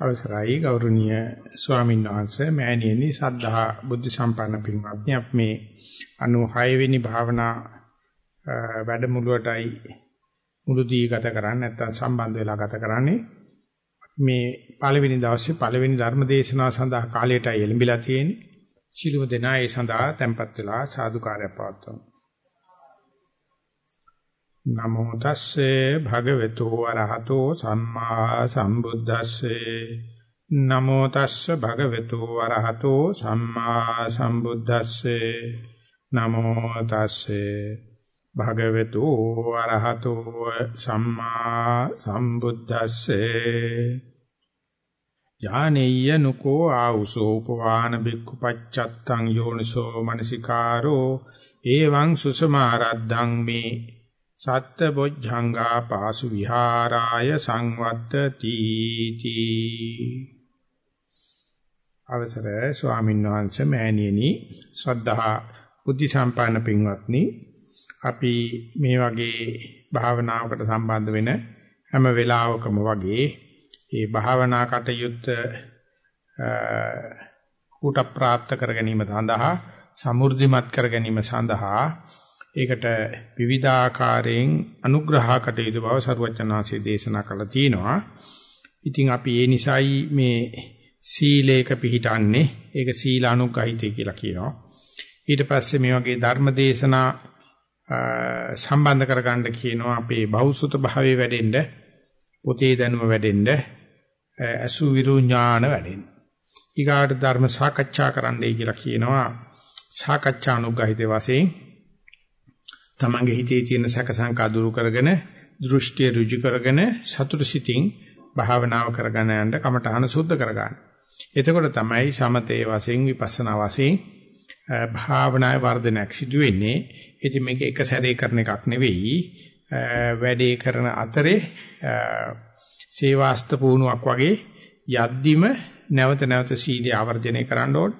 අවසරයි ගෞරවනීය ස්වාමීන් වහන්සේ. මෑණියනි සද්ධා බුද්ධ සම්පන්න පින්වත්නි අපි මේ 96 වෙනි භාවනා වැඩමුළුවටයි මුළුදී ගත කරන්නේ නැත්නම් සම්බන්ධ වෙලා ගත කරන්නේ. මේ පළවෙනි දවසේ පළවෙනි ධර්ම දේශනාව සඳහා කාලයටයි එළඹිලා තියෙන්නේ. සිළුම දෙනා ඒ සඳහා tempත් වෙලා සාදුකාරය පවත්වමු. නමෝ තස්සේ භගවතු වරහතෝ සම්මා සම්බුද්දස්සේ. නමෝ තස්සේ භගවතු වරහතෝ සම්මා සම්බුද්දස්සේ. නමෝ තස්සේ භගවතු වරහතෝ සම්මා සම්බුද්දස්සේ. යානෙය්‍ය නුකෝ ආඋසෝ උපවාන බික්ඛු පච්චත්තං යෝනිසෝ මනසිකාරෝ. එවං සුසමාරද්දං මේ සත්ත බොජ්ජංගා පාසු විහාරාය සංවත්තති තී. අවසර ස්වාමීන් වහන්සේ මෑණියනි ශ්‍රද්ධා බුද්ධ සම්පන්න පින්වත්නි අපි මේ වගේ භාවනාවකට සම්බන්ධ වෙන හැම වෙලාවකම වගේ මේ භාවනා කටයුත්ත කුට ප්‍රාප්ත කර ගැනීම සඳහා සමෘද්ධිමත් කර ගැනීම සඳහා ඒකට විවිධාකාරයෙන් අනුග්‍රහ කටයුතු බව සරුවචනාංශයේ දේශනා කළා තියෙනවා. ඉතින් අපි ඒ නිසායි මේ සීලේක පිහිටන්නේ. ඒක සීලානුගහිතය කියලා කියනවා. ඊට පස්සේ මේ වගේ ධර්ම දේශනා සම්බන්ධ කරගන්න කියනවා අපේ බෞසුත භාවයේ වැඩෙන්න, පොතේ දැනුම වැඩෙන්න, අසු විරු ඥාන වැඩෙන්න. ඊගාට ධර්ම සාකච්ඡා කරන්නයි කියලා කියනවා. සාකච්ඡානුගහිතේ වශයෙන් තමන්ගේ හිතේ තියෙන සැක සංකා දුරු කරගෙන දෘෂ්ටිය ඍජු කරගෙන සතුට සිතින් භාවනාව කරගෙන යන්න කමඨහන සුද්ධ කරගන්න. එතකොට තමයි සමතේ වශයෙන් විපස්සනා වශයෙන් භාවනාවේ වර්ධනයක් සිදු වෙන්නේ. ඉතින් මේක එක සැරේ කරන එකක් නෙවෙයි. වැඩේ කරන අතරේ සේවාස්ත පුහුණුවක් වගේ යද්දිම නැවත නැවත සීලය ආවර්ජනය කරන්න ඕනේ.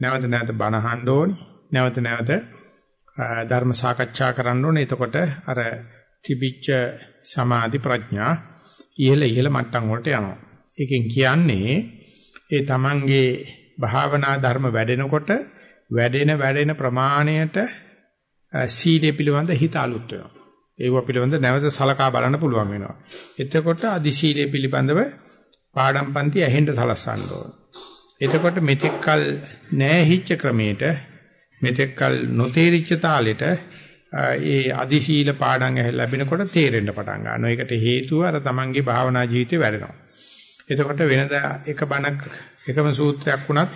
නැවත නැවත බණ අහන්න ඕනේ. නැවත නැවත ධර්ම සාකච්ඡා කරන්න ඕනේ. එතකොට අර තිබිච්ච සමාධි ප්‍රඥා ඉහළ ඉහළ මට්ටම් වලට යනවා. ඒකෙන් කියන්නේ ඒ තමන්ගේ භාවනා ධර්ම වැඩෙනකොට වැඩෙන වැඩෙන ප්‍රමාණයට සීලය පිළිබඳ හිත අලුත් වෙනවා. ඒව පිළිබඳ නැවත සලකා බලන්න පුළුවන් වෙනවා. එතකොට අදි සීලය පිළිබඳව පාඩම් පන්ති ඇහෙන්න සලස්සන්න ඕන. එතකොට මෙතෙක්කල් නැහැ ක්‍රමයට මෙතෙක්කල් නොතේරිච්ච තාලෙට ඒ අදි සීල පාඩම් ලැබෙනකොට තේරෙන්න පටන් ගන්නවා. ඒකට හේතුව අර තමන්ගේ භාවනා ජීවිතේ වැඩෙනවා. එතකොට වෙනදා එක බණක් එකම සූත්‍රයක් වුණත්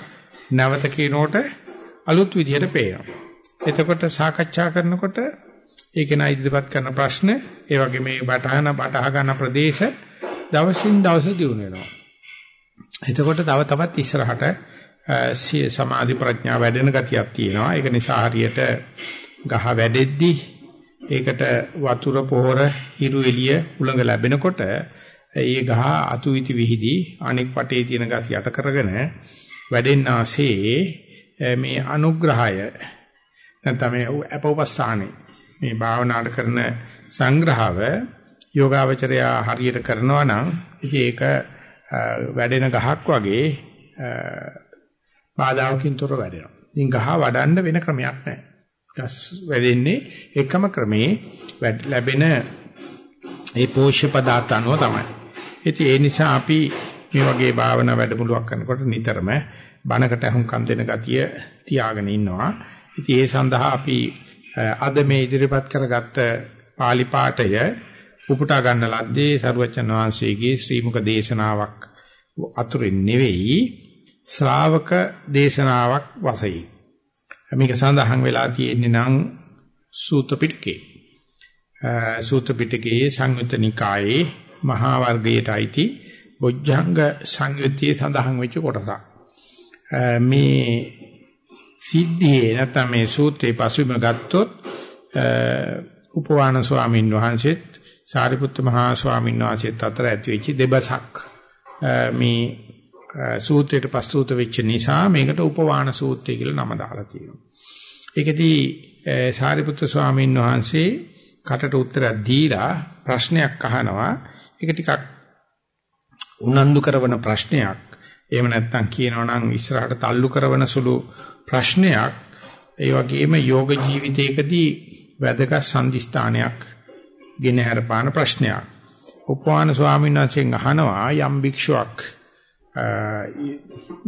නැවත කියනකොට අලුත් විදිහට පේනවා. එතකොට සාකච්ඡා කරනකොට ඒක නා ඉදිරිපත් කරන ප්‍රශ්න ඒ වගේ මේ බටහන බටහ ගන්න ප්‍රදේශ දවසින් දවස දියුණු වෙනවා. එතකොට තව තවත් ඉස්සරහට සමාධි ප්‍රඥා වැඩෙන ගතියක් තියෙනවා. ඒක නිසා හරියට ගහ වැඩෙද්දි ඒකට වතුර පොහොර හිරු එළිය උලඟ ලැබෙනකොට ඒ ගහ අතු ඉති විහිදී අනෙක් පටේ තියෙන ගස් යට කරගෙන වැඩෙන්නාසේ මේ අනුග්‍රහය නැත්නම් මේ අපෝපස්ථානේ මේ භාවනාට කරන සංග්‍රහව යෝගාවචරය හරියට කරනවා නම් ඉතින් ඒක වැඩෙන ගහක් වගේ බාධාවකින් තොර වැඩෙනවා. ඉතින් ගහ වඩන්න වෙන ක්‍රමයක් නැහැ. ගස් වැඩෙන්නේ එකම ක්‍රමේ ලැබෙන ඒ පෝෂ්‍ය පදාර්ථ අනුව තමයි. ඉතින් ඒ නිසා අපි මේ වගේ භාවනා වැඩමුළුවක් කරනකොට නිතරම බණකට අහුම්කම් දෙන ගතිය තියාගෙන ඉන්නවා. ඉතින් ඒ සඳහා අපි අද මේ ඉදිරිපත් කරගත්ත pāli පාඨය උපුටා ගන්න ලද්දේ සරුවචන වහන්සේගේ ශ්‍රී මුක දේශනාවක් අතුරින් නෙවෙයි ශ්‍රාවක දේශනාවක් වශයෙන්. මේක සඳහන් වෙලා තියෙන්නේ නම් සූත්‍ර පිටකේ. සූත්‍ර පිටකයේ සංයුත්ත නිකායේ මහා වර්ගයට අයිති බොජ්ජංග සංයුත්තේ සඳහන් වෙච්ච කොටසක්. මේ සිද්ධියේ නැත්නම් මේ සූත්‍රේ පසුබිම ගත්තොත් උපවාන ස්වාමීන් වහන්සේත් සාරිපුත්ත මහා ස්වාමීන් වහන්සේත් අතර ඇති වෙච්ච දෙබසක් මේ සූත්‍රයට ප්‍රස්තුත වෙච්ච නිසා මේකට උපවාන සූත්‍රය කියලා නම දාලා තියෙනවා. ඒකෙදී සාරිපුත්‍ර ස්වාමීන් වහන්සේ කටට උත්තරයක් දීලා ප්‍රශ්නයක් අහනවා. ඒක ටිකක් උනන්දු කරන ප්‍රශ්නයක් එහෙම නැත්නම් කියනවා නම් ඉස්සරහට තල්ලු කරන සුළු ප්‍රශ්නයක් ඒ වගේම යෝග ජීවිතයකදී වැදගත් සම්දිස්ථානයක් ගෙන හරපාන ප්‍රශ්නයක් උපවාන ස්වාමීන් වහන්සේගෙන් අහනවා යම් භික්ෂුවක්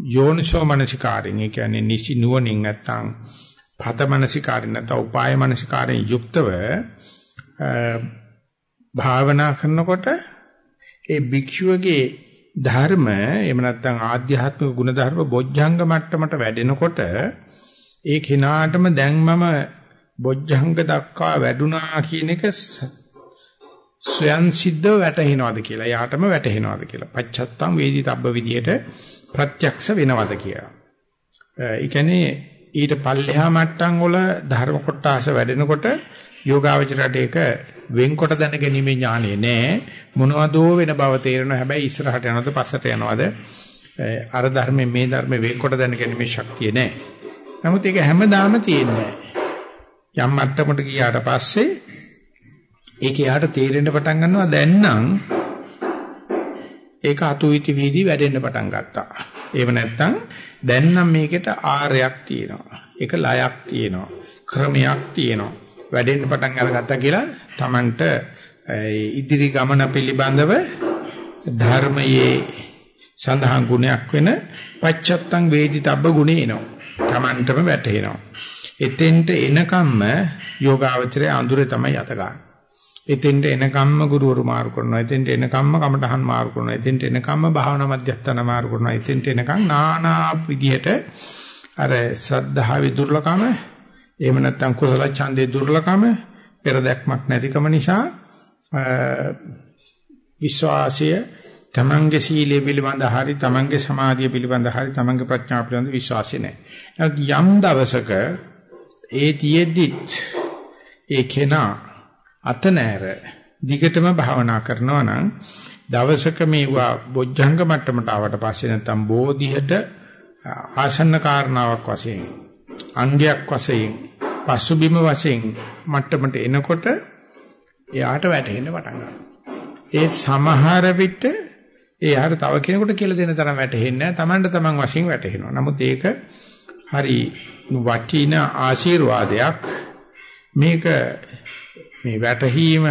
යෝනිසෝ මනසිකාරයෙන් ඒ කියන්නේ නිසි නුවණින් නැත්නම් පත මනසිකාරයෙන් නැත්නම් උපාය මනසිකාරයෙන් යුක්තව භාවනා කරනකොට ඒ භික්ෂුවගේ ධර්ම එහෙම නැත්නම් ආධ්‍යාත්මික ගුණ ධර්ම බොජ්ජංග මට්ටමට වැඩෙනකොට ඒ කෙනාටම දැන් මම බොජ්ජංග දක්වා වැඩුණා කියන එක ස්වයන් සිද්ධව වැටහෙනවද කියලා. යාටම වැටහෙනවද කියලා. පච්චත්තම් වේදිතබ්බ විදියට ප්‍රත්‍යක්ෂ වෙනවද කියලා. ඒ කියන්නේ ඊට පල්ලෙහා මට්ටම් වල ධර්ම කොටස වැඩෙනකොට යෝගාවචරයට ඒක වෙන්කොට දැනගැනීමේ ඥානෙ නෑ මොනවදෝ වෙන බව තේරෙනවා හැබැයි ඉස්සරහට යනවද පස්සට යනවද අර ධර්මයෙන් මේ ධර්මයෙන් වෙන්කොට දැනගැනීමේ ශක්තිය නෑ නමුත් ඒක හැමදාම තියෙන්නේ යම් මට්ටමකට ගියාට පස්සේ ඒක යාට තේරෙන්න පටන් ගන්නවා දැන් නම් ඒක අතුයිති වීදි වැඩෙන්න පටන් ගත්තා. ඒව නැත්තම් දැන් නම් මේකට ආරයක් තියෙනවා. ඒක ලයක් තියෙනවා. ක්‍රමයක් තියෙනවා. වැඩෙන්න පටන් අරගත්තා කියලා Tamanට ඉදිරි ගමන පිළිබඳව ධර්මයේ සඳහන් ගුණයක් වෙන පච්චත්තං වේදිතබ්බ ගුණේ එනවා. Tamanටම වැටහෙනවා. එතෙන්ට එනකම්ම යෝගාවචරය අඳුරේ තමයි යත ගන්න. එතෙන්ට එනකම්ම ගුරුවරු මාරු කරනවා. එතෙන්ට එනකම්ම කමටහන් මාරු කරනවා. එතෙන්ට එනකම්ම භාවනා මධ්‍යස්ථාන මාරු කරනවා. එතෙන්ට එනකම් নানা විදිහට අර ශ්‍රද්ධාවේ දුර්ලකම එහෙම නැත්නම් කුසල ඡන්දේ දුර්ලකම පෙර දැක්මක් නැතිකම නිසා විශ්වාසය තමන්ගේ සීලය පිළිබඳ හරි තමන්ගේ සමාධිය පිළිබඳ හරි තමන්ගේ ප්‍රඥාව පිළිබඳ විශ්වාසය නැහැ. යම් දවසක ඒ තියෙද්දිත් ඒ කෙනා අත නැර දිගටම භාවනා කරනවා නම් දවසක මේවා බොජ්ජංග මට්ටමට ආවට පස්සේ නැත්නම් බෝධියට ආසන්න කාරණාවක් වශයෙන් අංගයක් වශයෙන් පසුබිම වශයෙන් මට්ටමට එනකොට එයාට වැටෙන්න පටන් ගන්නවා. ඒ සමහර විට එයාට තව කෙනෙකුට කියලා දෙන තරම් වැටහෙන්නේ නැහැ. Tamanට Taman වශයෙන් වැටහෙනවා. නමුත් ඒක හරි වටින ආශිර්වාදයක්. මේක මේ වැටහීම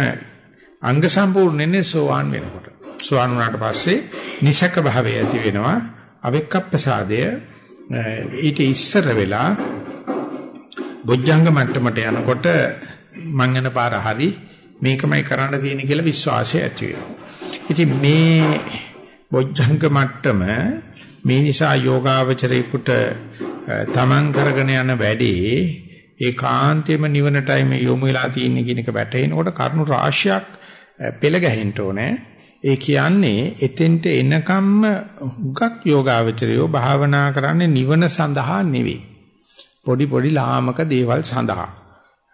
අංග සම්පූර්ණනේ සෝවාන් වෙනකොට. සෝවාන් වුණාට පස්සේ නිසක භාවය ඇති වෙනවා. අවික්කප්පසාදය ඊට ඉස්සර වෙලා බොජ්ජංග මට්ටමට යනකොට මං යන පාර හරි මේකමයි කරන්න තියෙන කියලා විශ්වාසය ඇති වෙනවා. ඉතින් මේ බොජ්ජංග මට්ටම මේ නිසා යෝගාවචරේකට තමන් කරගෙන යන වැඩේ ඒකාන්තයෙන්ම නිවනටයි මේ යොමු වෙලා තියෙන්නේ කියන එක වැටහෙනකොට කරුණු රාශියක් පෙළ ගැහෙන්න ඕනේ. ඒ කියන්නේ එතෙන්ට එනකම්ම හුඟක් යෝගාවචරයෝ භාවනා කරන්නේ නිවන සඳහා නෙවෙයි. පොඩි පොඩි ලාමක දේවල් සඳහා.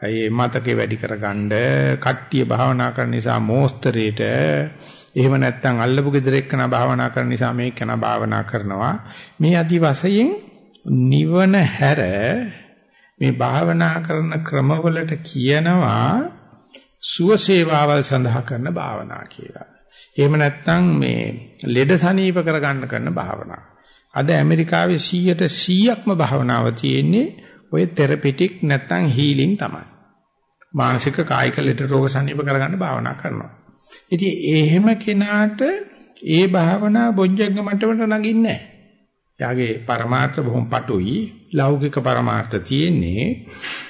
ඒ මතකේ වැඩි කරගන්න කට්ටිය භාවනා කරන නිසා මෝස්තරේට එහෙම නැත්නම් අල්ලපු ගෙදර එක්කන භාවනා කරන නිසා මේක කන භාවනා කරනවා. මේ අදි වශයෙන් නිවන හැර මේ භාවනා කරන ක්‍රමවලට කියනවා සුවසේවාවල් සඳහා කරන භාවනා කියලා. එහෙම නැත්නම් මේ ලෙඩ සනීප කරගන්න කරන භාවනා. අද ඇමරිකාවේ 100ට 100ක්ම භාවනාව තියෙන්නේ ඔය තෙරපිටික් නැත්නම් හීලින් තමයි. මානසික කායික ලෙඩ රෝග සනීප කරගන්න භාවනා කරනවා. ඉතින් එහෙම කෙනාට ඒ භාවනා බොජ්ජංග මට්ටමට නගින්නේ නැහැ. එයාගේ પરමාර්ථ බොහොම පටුයි ලෞකික પરමාර්ථ තියෙන්නේ.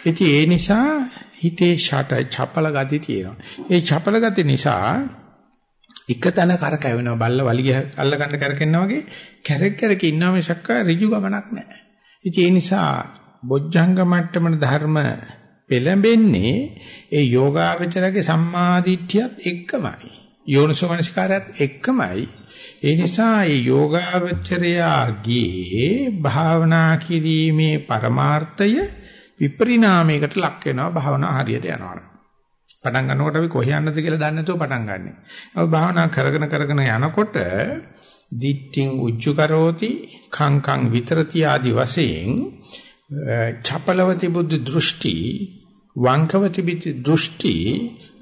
ඉතින් ඒ නිසා හිතේ ෂට චපල ගති තියෙනවා. ඒ චපල ගති නිසා එක තැන කරකැවෙනවා බල්ල වලිය අල්ල ගන්න කරකෙන්න වගේ කැරක් කැරක ඉන්නා මිසක්ක ඍජු ගමනක් නැහැ. ඉතින් ඒ නිසා බොජ්ජංග මට්ටමන ධර්ම පෙළඹෙන්නේ ඒ යෝගාවචරගේ සම්මාදිට්ඨියත් එක්කමයි. යෝනිසෝමනසිකාරයත් එක්කමයි. ඒ නිසා මේ යෝගාවචරයාගේ භාවනා කිරීමේ පරමාර්ථය විපරිණාමයකට ලක් වෙනවා භාවනා හරියට යනවා. පටන් ගන්නකොට අපි කොහේ යන්නද කියලා දන්නේ නැතුව පටන් ගන්නෙ. අපි භාවනා කරගෙන කරගෙන යනකොට දිට්ඨින් උච්ච කරෝති කංකං විතරති ආදි වශයෙන් චපලවති බුද්ධ දෘෂ්ටි වංකවති බුද්ධ දෘෂ්ටි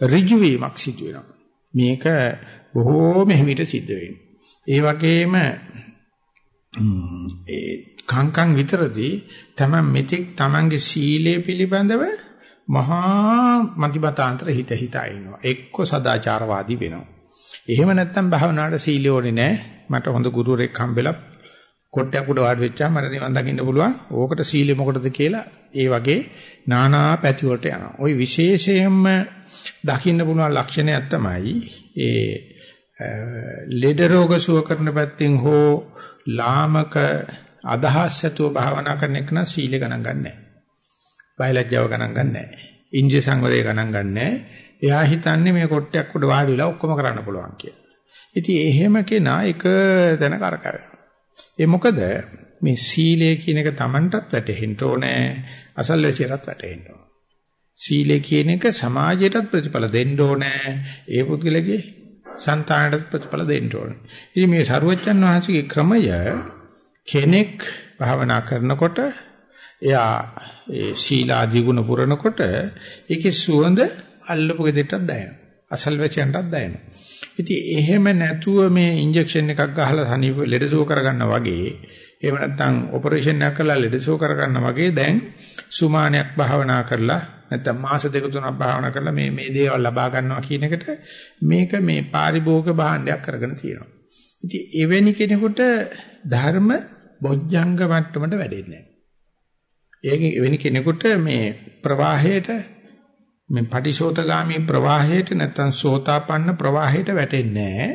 ඍජු වීමක් සිදු වෙනවා. මේක බොහෝම හිමිට සිද්ධ වෙනවා. ඒ වගේම ඒ කංකං විතරදී තමන් මෙතෙක් තමන්ගේ සීලය පිළිබඳව මහා මතිමතාන්තර හිත හිතා ඉන්නවා. එක්ක සදාචාරවාදී වෙනවා. එහෙම නැත්නම් භාවනාවට සීලය ඕනේ නැහැ. මට හොඳ ගුරුවරයෙක් හම්බෙලා කොට්ටයක් උඩ වාඩි වෙච්චාම මට නිවන් දකින්න පුළුවන්. ඕකට සීලෙ මොකටද කියලා ඒ වගේ নানা පැති වලට යනවා. ওই විශේෂයෙන්ම දකින්න පුළුවන් ලක්ෂණයක් තමයි ඒ ලෙඩ රෝග සුව කරන පැත්තෙන් හෝ ලාමක අදහස් ඇතුව භාවනා කරන එක නම් සීල ගණන් ගන්නෑ. බයලජ්ජාව ගණන් ගන්නෑ. ඉන්ද්‍රිය සංවරය ගණන් ගන්නෑ. එයා හිතන්නේ මේ කොට්ටයක් උඩ වාඩි වෙලා ඔක්කොම කරන්න පුළුවන් කියලා. ඉතින් එහෙම කෙනා එක තැන කරකැවෙනවා. ඒ මොකද මේ සීලය කියන එක Tamanටත් වැටහෙන්න ඕනේ අසල්වැසියටත් වැටහෙන්න ඕනේ. සීලය කියන එක සමාජයටත් ප්‍රතිඵල දෙන්න ඕනේ ඒ පුද්ගලගේ సంతానට ප්‍රතිඵල දෙන්න ඕනේ. ඉතින් මේ සරුවච්චන් වහන්සේගේ ක්‍රමය කෙනෙක් භාවනා කරනකොට එයා ඒ සීලාදී ගුණ පුරනකොට ඒකේ සුවඳ අල්ලපු ගෙදරටත් දැනෙනවා. අසල්වැසියන්ටත් දැනෙනවා. ඉතින් එහෙම නැතුව මේ ඉන්ජෙක්ෂන් එකක් ගහලා තනිව ලෙඩසෝ කරගන්න වගේ එහෙම නැත්නම් ඔපරේෂන් එකක් කරලා ලෙඩසෝ කරගන්න වගේ දැන් සුමානයක් භාවනා කරලා නැත්නම් මාස දෙක තුනක් භාවනා කරලා මේ මේ දේවල් ලබා ගන්නවා කියන එකට මේක මේ පාරිභෝගික භාණ්ඩයක් කරගෙන තියෙනවා. ඉතින් එවැනි කෙනෙකුට ධර්ම බොජ්ජංග මට්ටමට වැඩෙන්නේ නැහැ. ඒක එවැනි කෙනෙකුට මේ ප්‍රවාහයට මේ පටිශෝතගාමී ප්‍රවාහයට නැත්තම් සෝතාපන්න ප්‍රවාහයට වැටෙන්නේ නැහැ.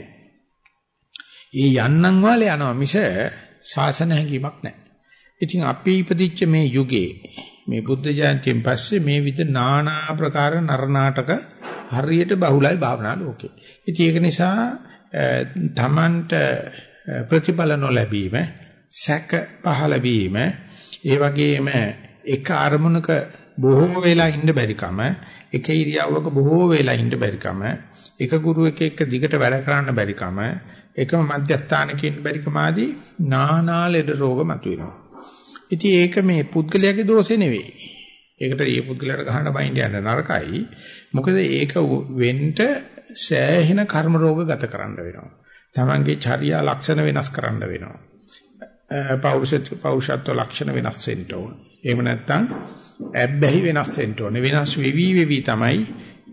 ඒ යන්නම් වාලේ යනවා මිස ශාසන හැඟීමක් නැහැ. ඉතින් අපි ඉපදිච්ච මේ යුගයේ මේ බුද්ධ ජයන්තියෙන් පස්සේ මේ විද নানা ප්‍රකාර නරනාටක හරියට බහුලයි භාවනා ලෝකේ. ඉතින් ඒක නිසා තමන්ට ප්‍රතිඵල නොලැබීම, සැක පහළ වීම, ඒ වගේම එක අරමුණක බොහෝ වෙලා ඉන්න බැරිකම එක ඉරියව්වක බොහෝ වෙලා ඉන්න බැරිකම එක ගුරුවෙක් එක්ක දිගට වැඩ කරන්න බැරිකම එකම මධ්‍යස්ථානක ඉන්න බැරිකම ආදී නානා ලෙඩ රෝග මතුවෙනවා. ඉතින් ඒක මේ පුද්ගලයාගේ දෝෂේ නෙවෙයි. ඒකට මේ පුද්ගලයාට ගහන්න බයින්ද යන නරකයි. මොකද ඒක වෙන්න සෑහෙන කර්ම රෝග ගත කරන්න වෙනවා. තමන්ගේ චර්යා ලක්ෂණ වෙනස් කරන්න වෙනවා. පෞරුෂත්ව පෞරුෂත්ව ලක්ෂණ වෙනස් වෙන්න ඕන. එහෙම නැත්නම් ඇබ්බැහි වෙනස් වෙන්න ඕනේ. වෙනස් වෙවි වෙවි තමයි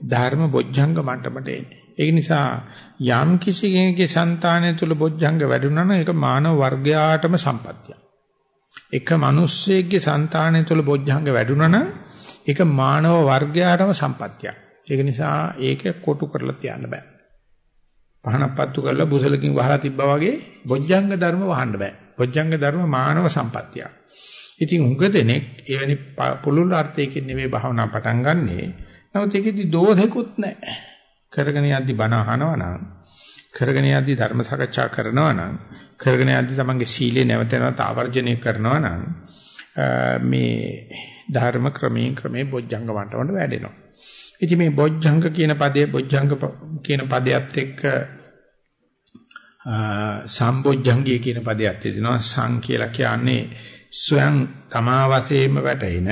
ධර්ම බොජ්ජංග මට්ටමට එන්නේ. ඒ නිසා යම් කිසි කෙනෙකුගේ సంతානය තුල බොජ්ජංග වැඩුණා නම් ඒක මානව වර්ගයාටම සම්පත්තියක්. එක මිනිස්සෙක්ගේ సంతානය තුල බොජ්ජංග වැඩුණා නම් ඒක මානව වර්ගයාටම සම්පත්තියක්. ඒක නිසා ඒක කොටු කරලා තියන්න බෑ. පහනක් පත්තු කරලා බුසලකින් වහලා තිබ්බා වගේ බොජ්ජංග ධර්ම වහන්න බෑ. බොජ්ජංග ධර්ම මානව සම්පත්තියක්. ඉතින් උඟ දෙනෙක් එවැනි පුළුල් අර්ථයකින් නෙමෙයි භාවනා පටන් ගන්නෙ. නමුත් ඒකෙදි දෝෂෙකුත් නැහැ. කරගෙන යද්දි බණ අහනවා නම් කරගෙන යද්දි ධර්ම සාකච්ඡා කරනවා නම් කරගෙන යද්දි තමන්ගේ සීලය නැවත නැවත ආවර්ජනය කරනවා නම් මේ ධර්ම ක්‍රමයෙන් ක්‍රමේ බොජ්ජංග වන්ටවට වැඩෙනවා. ඉතින් මේ බොජ්ජංග කියන පදයේ බොජ්ජංග කියන පදයට එක්ක සම්බොජ්ජංගය කියන පදයක් තියෙනවා. සං කියලා කියන්නේ ස්වයං තමා වශයෙන්ම වැටෙන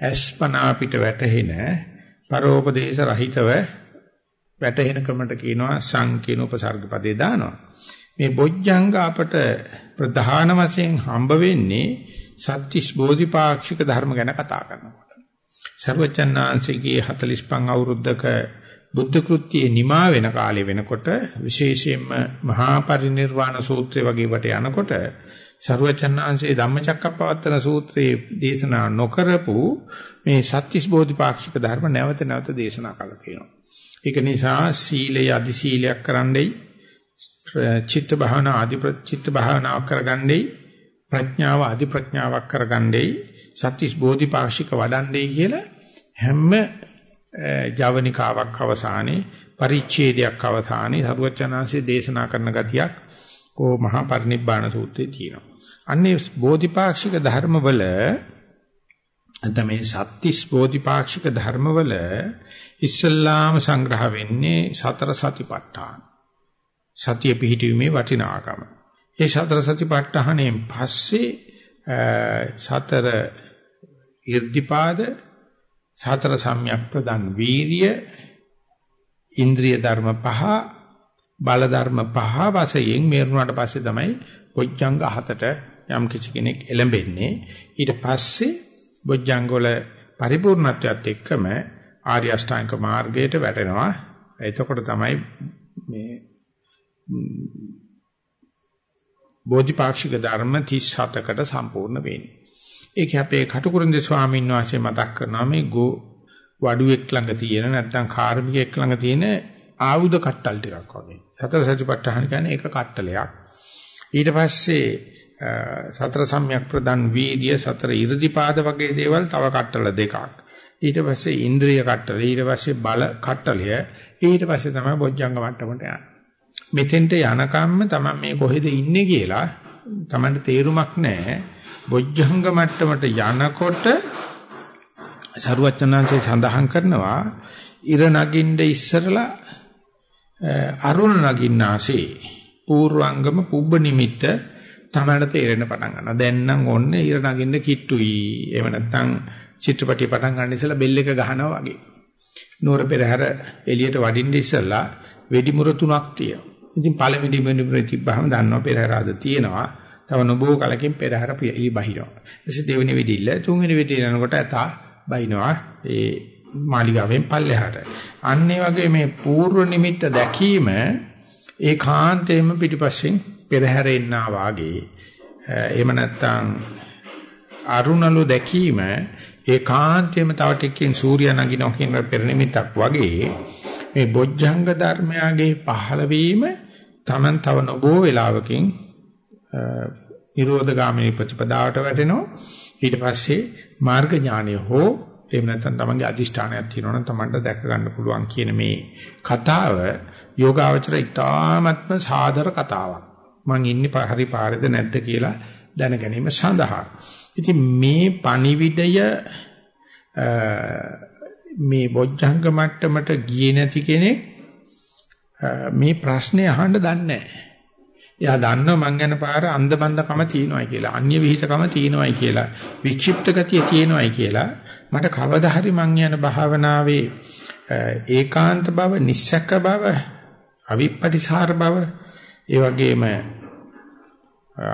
අස්පනා පිට වැටෙන පරෝපදේශ රහිතව වැටෙන ක්‍රමකට කියනවා සංකීන උපසර්ග පදේ දානවා මේ බොජ්ජංග අපට ප්‍රධාන වශයෙන් හම්බ වෙන්නේ සත්‍තිස් බෝධිපාක්ෂික ධර්ම ගැන කතා කරනකොට සර්වචන්නාංශිකේ 45 අවුරුද්දක බුද්ධ කෘත්‍යයේ නිමා වෙන කාලේ වෙනකොට විශේෂයෙන්ම මහා පරිනිර්වාණ සූත්‍රය වගේ වට යනකොට සරුවචනාංශයේ ධම්මචක්කප්පවත්තන සූත්‍රයේ දේශනා නොකරපු මේ සත්‍තිස් බෝධිපාක්ෂික ධර්ම නැවත නැවත දේශනා කළා කියනවා. ඒක නිසා සීලය අදි සීලයක් කරන්නයි චිත්ත භාවනා ආදි චිත්ත භාවනාවක් කරගන්නයි ප්‍රඥාව ආදි ප්‍රඥාවක් කරගන්නයි සත්‍තිස් බෝධිපාක්ෂික වඩන්නයි කියලා හැම ජවනිකාවක් අවසානයේ පරිච්ඡේදයක් අවසානයේ සරුවචනාංශයේ දේශනා කරන ගතියක් ඕ මහා පරිනිබ්බාන සූත්‍රයේ තියෙනවා. අන්නේ බෝධිපාක්ෂික ධර්මවල නැත්නම් මේ සත්‍තිස් බෝධිපාක්ෂික ධර්මවල ඉස්සල්ලාම සංග්‍රහ වෙන්නේ සතර සතිපට්ඨාන. සතිය පිහිටීමේ වටිනාකම. ඒ සතර සතිපට්ඨානයෙන් පස්සේ සතර irdipaද සතර සම්‍යක් ප්‍රදන් වීරිය ඉන්ද්‍රිය ධර්ම පහ බල ධර්ම පහ වශයෙන් මේරුණාට පස්සේ තමයි බොජ්ජංග හතට යම් කිසි කෙනෙක් එළඹෙන්නේ ඊට පස්සේ බොජ්ජංග වල පරිපූර්ණත්වයට එක්කම ආර්ය අෂ්ටාංග මාර්ගයට වැටෙනවා එතකොට තමයි මේ බෝධිපාක්ෂික ධර්ම 37කට සම්පූර්ණ වෙන්නේ. ඒක අපේ කටුකුරුන්ද ස්වාමීන් වහන්සේ මතක් කරනවා මේ ගෝ වඩුවෙක් ළඟ තියෙන නැත්නම් කාර්මිකයෙක් ළඟ තියෙන ආයුධ කට්ටල් ටිකක් වගේ. සතර සතිපට්ඨාන කියන්නේ ඒක කට්ටලයක්. ඊට පස්සේ සතර සම්‍යක් ප්‍රදන් වීර්ය සතර 이르දිපාද වගේ දේවල් තව කට්ටල දෙකක්. ඊට පස්සේ ඉන්ද්‍රිය කට්ටල ඊට පස්සේ බල කට්ටලය ඊට පස්සේ තමයි බොජ්ජංග මට්ටමට යන්නේ. මෙතෙන්ට යනකම්ම තමයි මේ කොහෙද ඉන්නේ කියලා Tamanට තේරුමක් නැහැ. බොජ්ජංග මට්ටමට යනකොට සරුවචනාංශය සඳහන් කරනවා ඉර නගින්න ඉස්සරලා අරුණ නගින්නාසේ පූර්වංගම පුබ්බ නිමිත්ත තමයි තේරෙන්න පටන් ගන්නවා. දැන් නම් ඕන්න ඉර නගින්න කිට්ටුයි. එහෙම නැත්නම් චිත්‍රපටිය පටන් ගන්න ඉස්සලා බෙල් එක ගහනවා වගේ. නෝර පෙරහැර එළියට වඩින්න ඉස්සලා වෙඩිමුර තුනක් තියෙනවා. ඉතින් පළවෙනි වෙඩිමුර තිබ්බහම දන්නවා පෙරහැර ආද තියෙනවා. තව නොබෝ කලකින් පෙරහැර පිළි බහිනවා. ඊටසේ දෙවෙනි වෙඩිල්ල තුන්වෙනි වෙඩිල්ල යනකොට ඇතා බහිනවා. ඒ මාලිගාවෙන් පල්ලෙහාට. අන්න වගේ මේ පූර්ව නිමිත්ත දැකීම ඒකාන්තයෙන්ම පිටිපස්සෙන් පෙරහැර එන්නා වාගේ. එහෙම නැත්නම් අරුණලු දැකීම ඒකාන්තයෙන්ම තව ටිකකින් සූර්යා නගිනවා කියන පෙර නිමිත්තක් වගේ මේ බොජ්ජංග ධර්මයාගේ පහළවීම Taman තව නොබෝ වෙලාවකින් නිරෝධගාමී ප්‍රතිපදාවට වැටෙනවා ඊට පස්සේ මාර්ග ඥානය හෝ එහෙම නැත්නම් තමන්ගේ අදිෂ්ඨානයක් තියෙනවා නම් තමන්ට දැක ගන්න පුළුවන් කියන මේ කතාව යෝගාවචර ඉතාමත්ම සාදර කතාවක්. මං ඉන්නේ හරි පාරේද නැද්ද කියලා දැන ගැනීම සඳහා. ඉතින් මේ පණිවිඩය මේ බොජ්ජංග මට්ටමට ගියේ නැති කෙනෙක් මේ ප්‍රශ්නේ අහන්න දන්නේ නැහැ. එයා දන්නවා මං යන පාර අන්දබන්දකම තියෙනවායි කියලා, අන්‍ය විහිිතකම තියෙනවායි කියලා, වික්ෂිප්ත ගතිය තියෙනවායි කියලා මට කවදා හරි මං යන භාවනාවේ ඒකාන්ත බව, නිස්සක බව, අවිපටිසාර බව, ඒ වගේම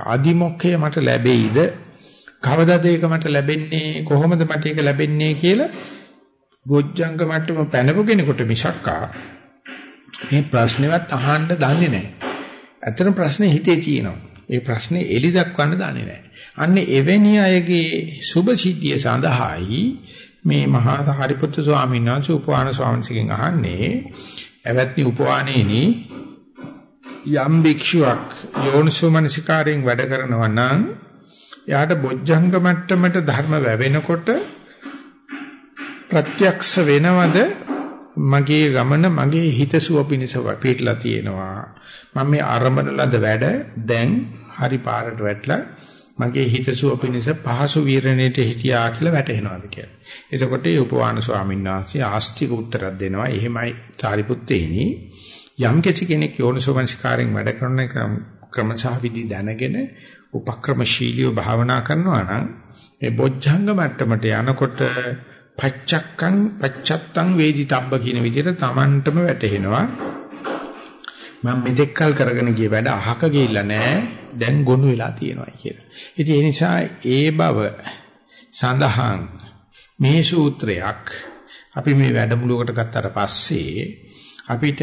අදිමොක්ඛය මට ලැබෙයිද? කවදාද ඒක මට ලැබෙන්නේ? කොහොමද මට ඒක ලැබෙන්නේ කියලා ගොජ්ජංග මට්ටම පැනපු කෙනෙකුට මිසක්කා මේ ප්‍රශ්නෙවත් අහන්න දන්නේ නැහැ. ඇත්තටම ප්‍රශ්නේ හිතේ තියෙනවා. ඒ ප්‍රශ්නේ එලි දක්වන්න දන්නේ නැහැ. අන්න එවැනි අයගේ සුභ සිද්ධිය සඳහායි මේ මහා සාරිපුත්තු ස්වාමීන් වහන්සේ උපවාන ස්වාමීන්ගෙන් අහන්නේ එවත්නි උපවානේනි යම් භික්ෂුවක් යෝනිසෝමනසිකාරයෙන් වැඩ කරනවා නම් එයාට බොජ්ජංග මට්ටමට ධර්ම වැවෙනකොට ප්‍රත්‍යක්ෂ වෙනවද මගේ ගමන මගේ හිතසුව පිණිස පිටලා තියෙනවා මම මේ ආරම්භන ලද වැඩ දැන් හරි පාරට වැටලා මගේ හිතසුව පිණිස පහසු වීරණයට හිතියා කියලා වැටහෙනවාද කියලා. එතකොට ඒ උපවාන ස්වාමීන් වහන්සේ ආස්තික උත්තරයක් දෙනවා. එහෙමයි චාරිපුත්තේනි යම් කෙනෙක් යෝනිසෝමනසිකාරයෙන් වැඩ කරන ක්‍රමසහ විදි දැනගෙන උපක්‍රමශීලීව භාවනා කරනවා නම් මේ බොජ්ජංග මට්ටමට යනකොට පච්චක්කං පච්චත්තං වේදිතබ්බ කියන විදිහට Tamanටම වැටහෙනවා මම මෙතෙක්කල් කරගෙන ගිය වැඩ අහක ගිහිල්ලා නැහැ දැන් ගොනු වෙලා තියෙනවා කියලා. ඉතින් ඒ නිසා ඒ බව සඳහන් මේ සූත්‍රයක් අපි මේ වැඩමුළුවකට ගත්තට පස්සේ අපිට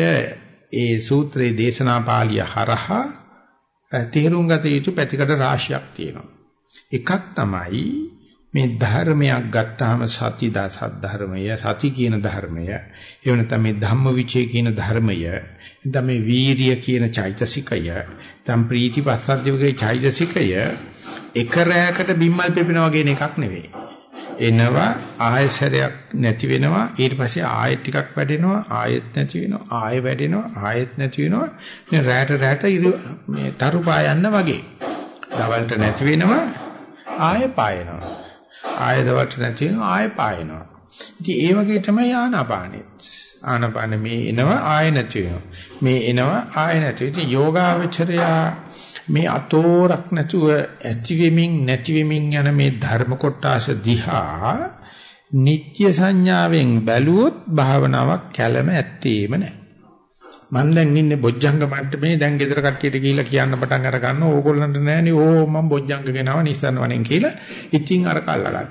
ඒ සූත්‍රයේ දේශනා පාළිය හරහා තේරුම් ගත යුතු පැතිකඩ රාශියක් තියෙනවා. එකක් තමයි මේ ධර්මයක් ගත්තාම සති දසත් ධර්මය සති කියන ධර්මය එහෙම නැත්නම් මේ ධම්මවිචේ කියන ධර්මය නැත්නම් මේ වීරිය කියන චෛතසිකය නැත්නම් ප්‍රීති පස්සද්ධියගේ චෛතසිකය එක රැයකට බිම්මල් පෙපෙනවා කියන එකක් නෙවෙයි එනවා ආයසරයක් නැති වෙනවා ඊට පස්සේ ආයෙත් ටිකක් වැඩෙනවා ආයෙත් නැති වෙනවා ආයෙ වැඩෙනවා ආයෙත් නැති වෙනවා මේ රැට රැට මේ තරු පායන්න වගේ දවල්ට නැති වෙනවා ආයෙ පායනවා ආයදවට නැති වෙනවා ආය පායනවා. ඉතින් ඒ වගේ තමයි ආනාපානෙත්. ආනාපාන මේ එනවා ආය නැති වෙනවා. මේ එනවා ආය නැති. ඉතින් යෝගාවචරය මේ අතෝරක් නැතුව ඇති වෙමින් නැති වෙමින් යන මේ ධර්ම කොටස දිහා නිත්‍ය සංඥාවෙන් බැලුවොත් භාවනාවක් කැළම ඇත්තේම නැහැ. මම දැන් ඉන්නේ බොජ්ජංග මට්ටමේ දැන් ගෙදර කට්ටියට ගිහිල්ලා කියන්න පටන් අර ගන්නවා ඕගොල්ලන්ට නෑනේ ඕ මම බොජ්ජංග ගෙනාව නිස්සන්න වණෙන් කියලා ඉතින් අර කල්ලා ගන්න.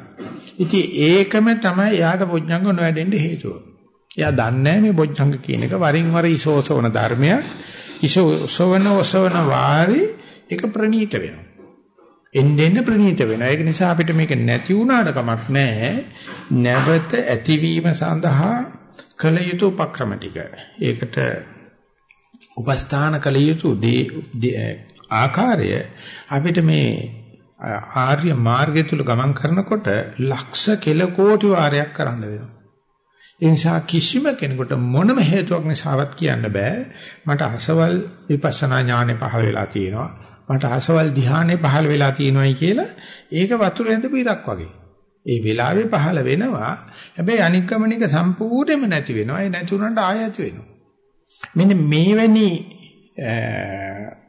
ඉතින් ඒකම තමයි යාට බොජ්ජංග නොවැඩෙන්න හේතුව. එයා දන්නේ මේ බොජ්ජංග කියන එක වරින් වර ඉසෝසවන ධර්මයක්. ඉසෝසවන ඔසවන වාරි ඒක ප්‍රනීත වෙනවා. එන්නෙන්න ප්‍රනීත වෙනවා. ඒක නිසා අපිට මේක නැති වුණාට කමක් නැහැ. නැවත ඇතිවීම සඳහා කල යුතු උපක්‍රම ටික. ඒකට උපස්ථාන කළ යුතු ආකාරය අපිට මේ ආර්ය මාර්ගය තුල ගමන් කරනකොට ලක්ෂ කෙල කෝටි වාරයක් කරන්න වෙනවා. ඒ නිසා කිසිම කෙනෙකුට මොනම හේතුවක් නිසාවත් කියන්න බෑ මට අසවල් විපස්සනා ඥානෙ පහළ වෙලා තියෙනවා මට අසවල් ධ්‍යානෙ පහළ වෙලා තියෙනවායි කියලා ඒක වතුර ඇඳ පිටක් වගේ. ඒ වෙලාවේ පහළ වෙනවා හැබැයි අනික් ගමනික සම්පූර්ණයෙන්ම නැති වෙනවා ඒ නැති උනට ආය ඇති වෙනවා. මෙන්න මේවැනි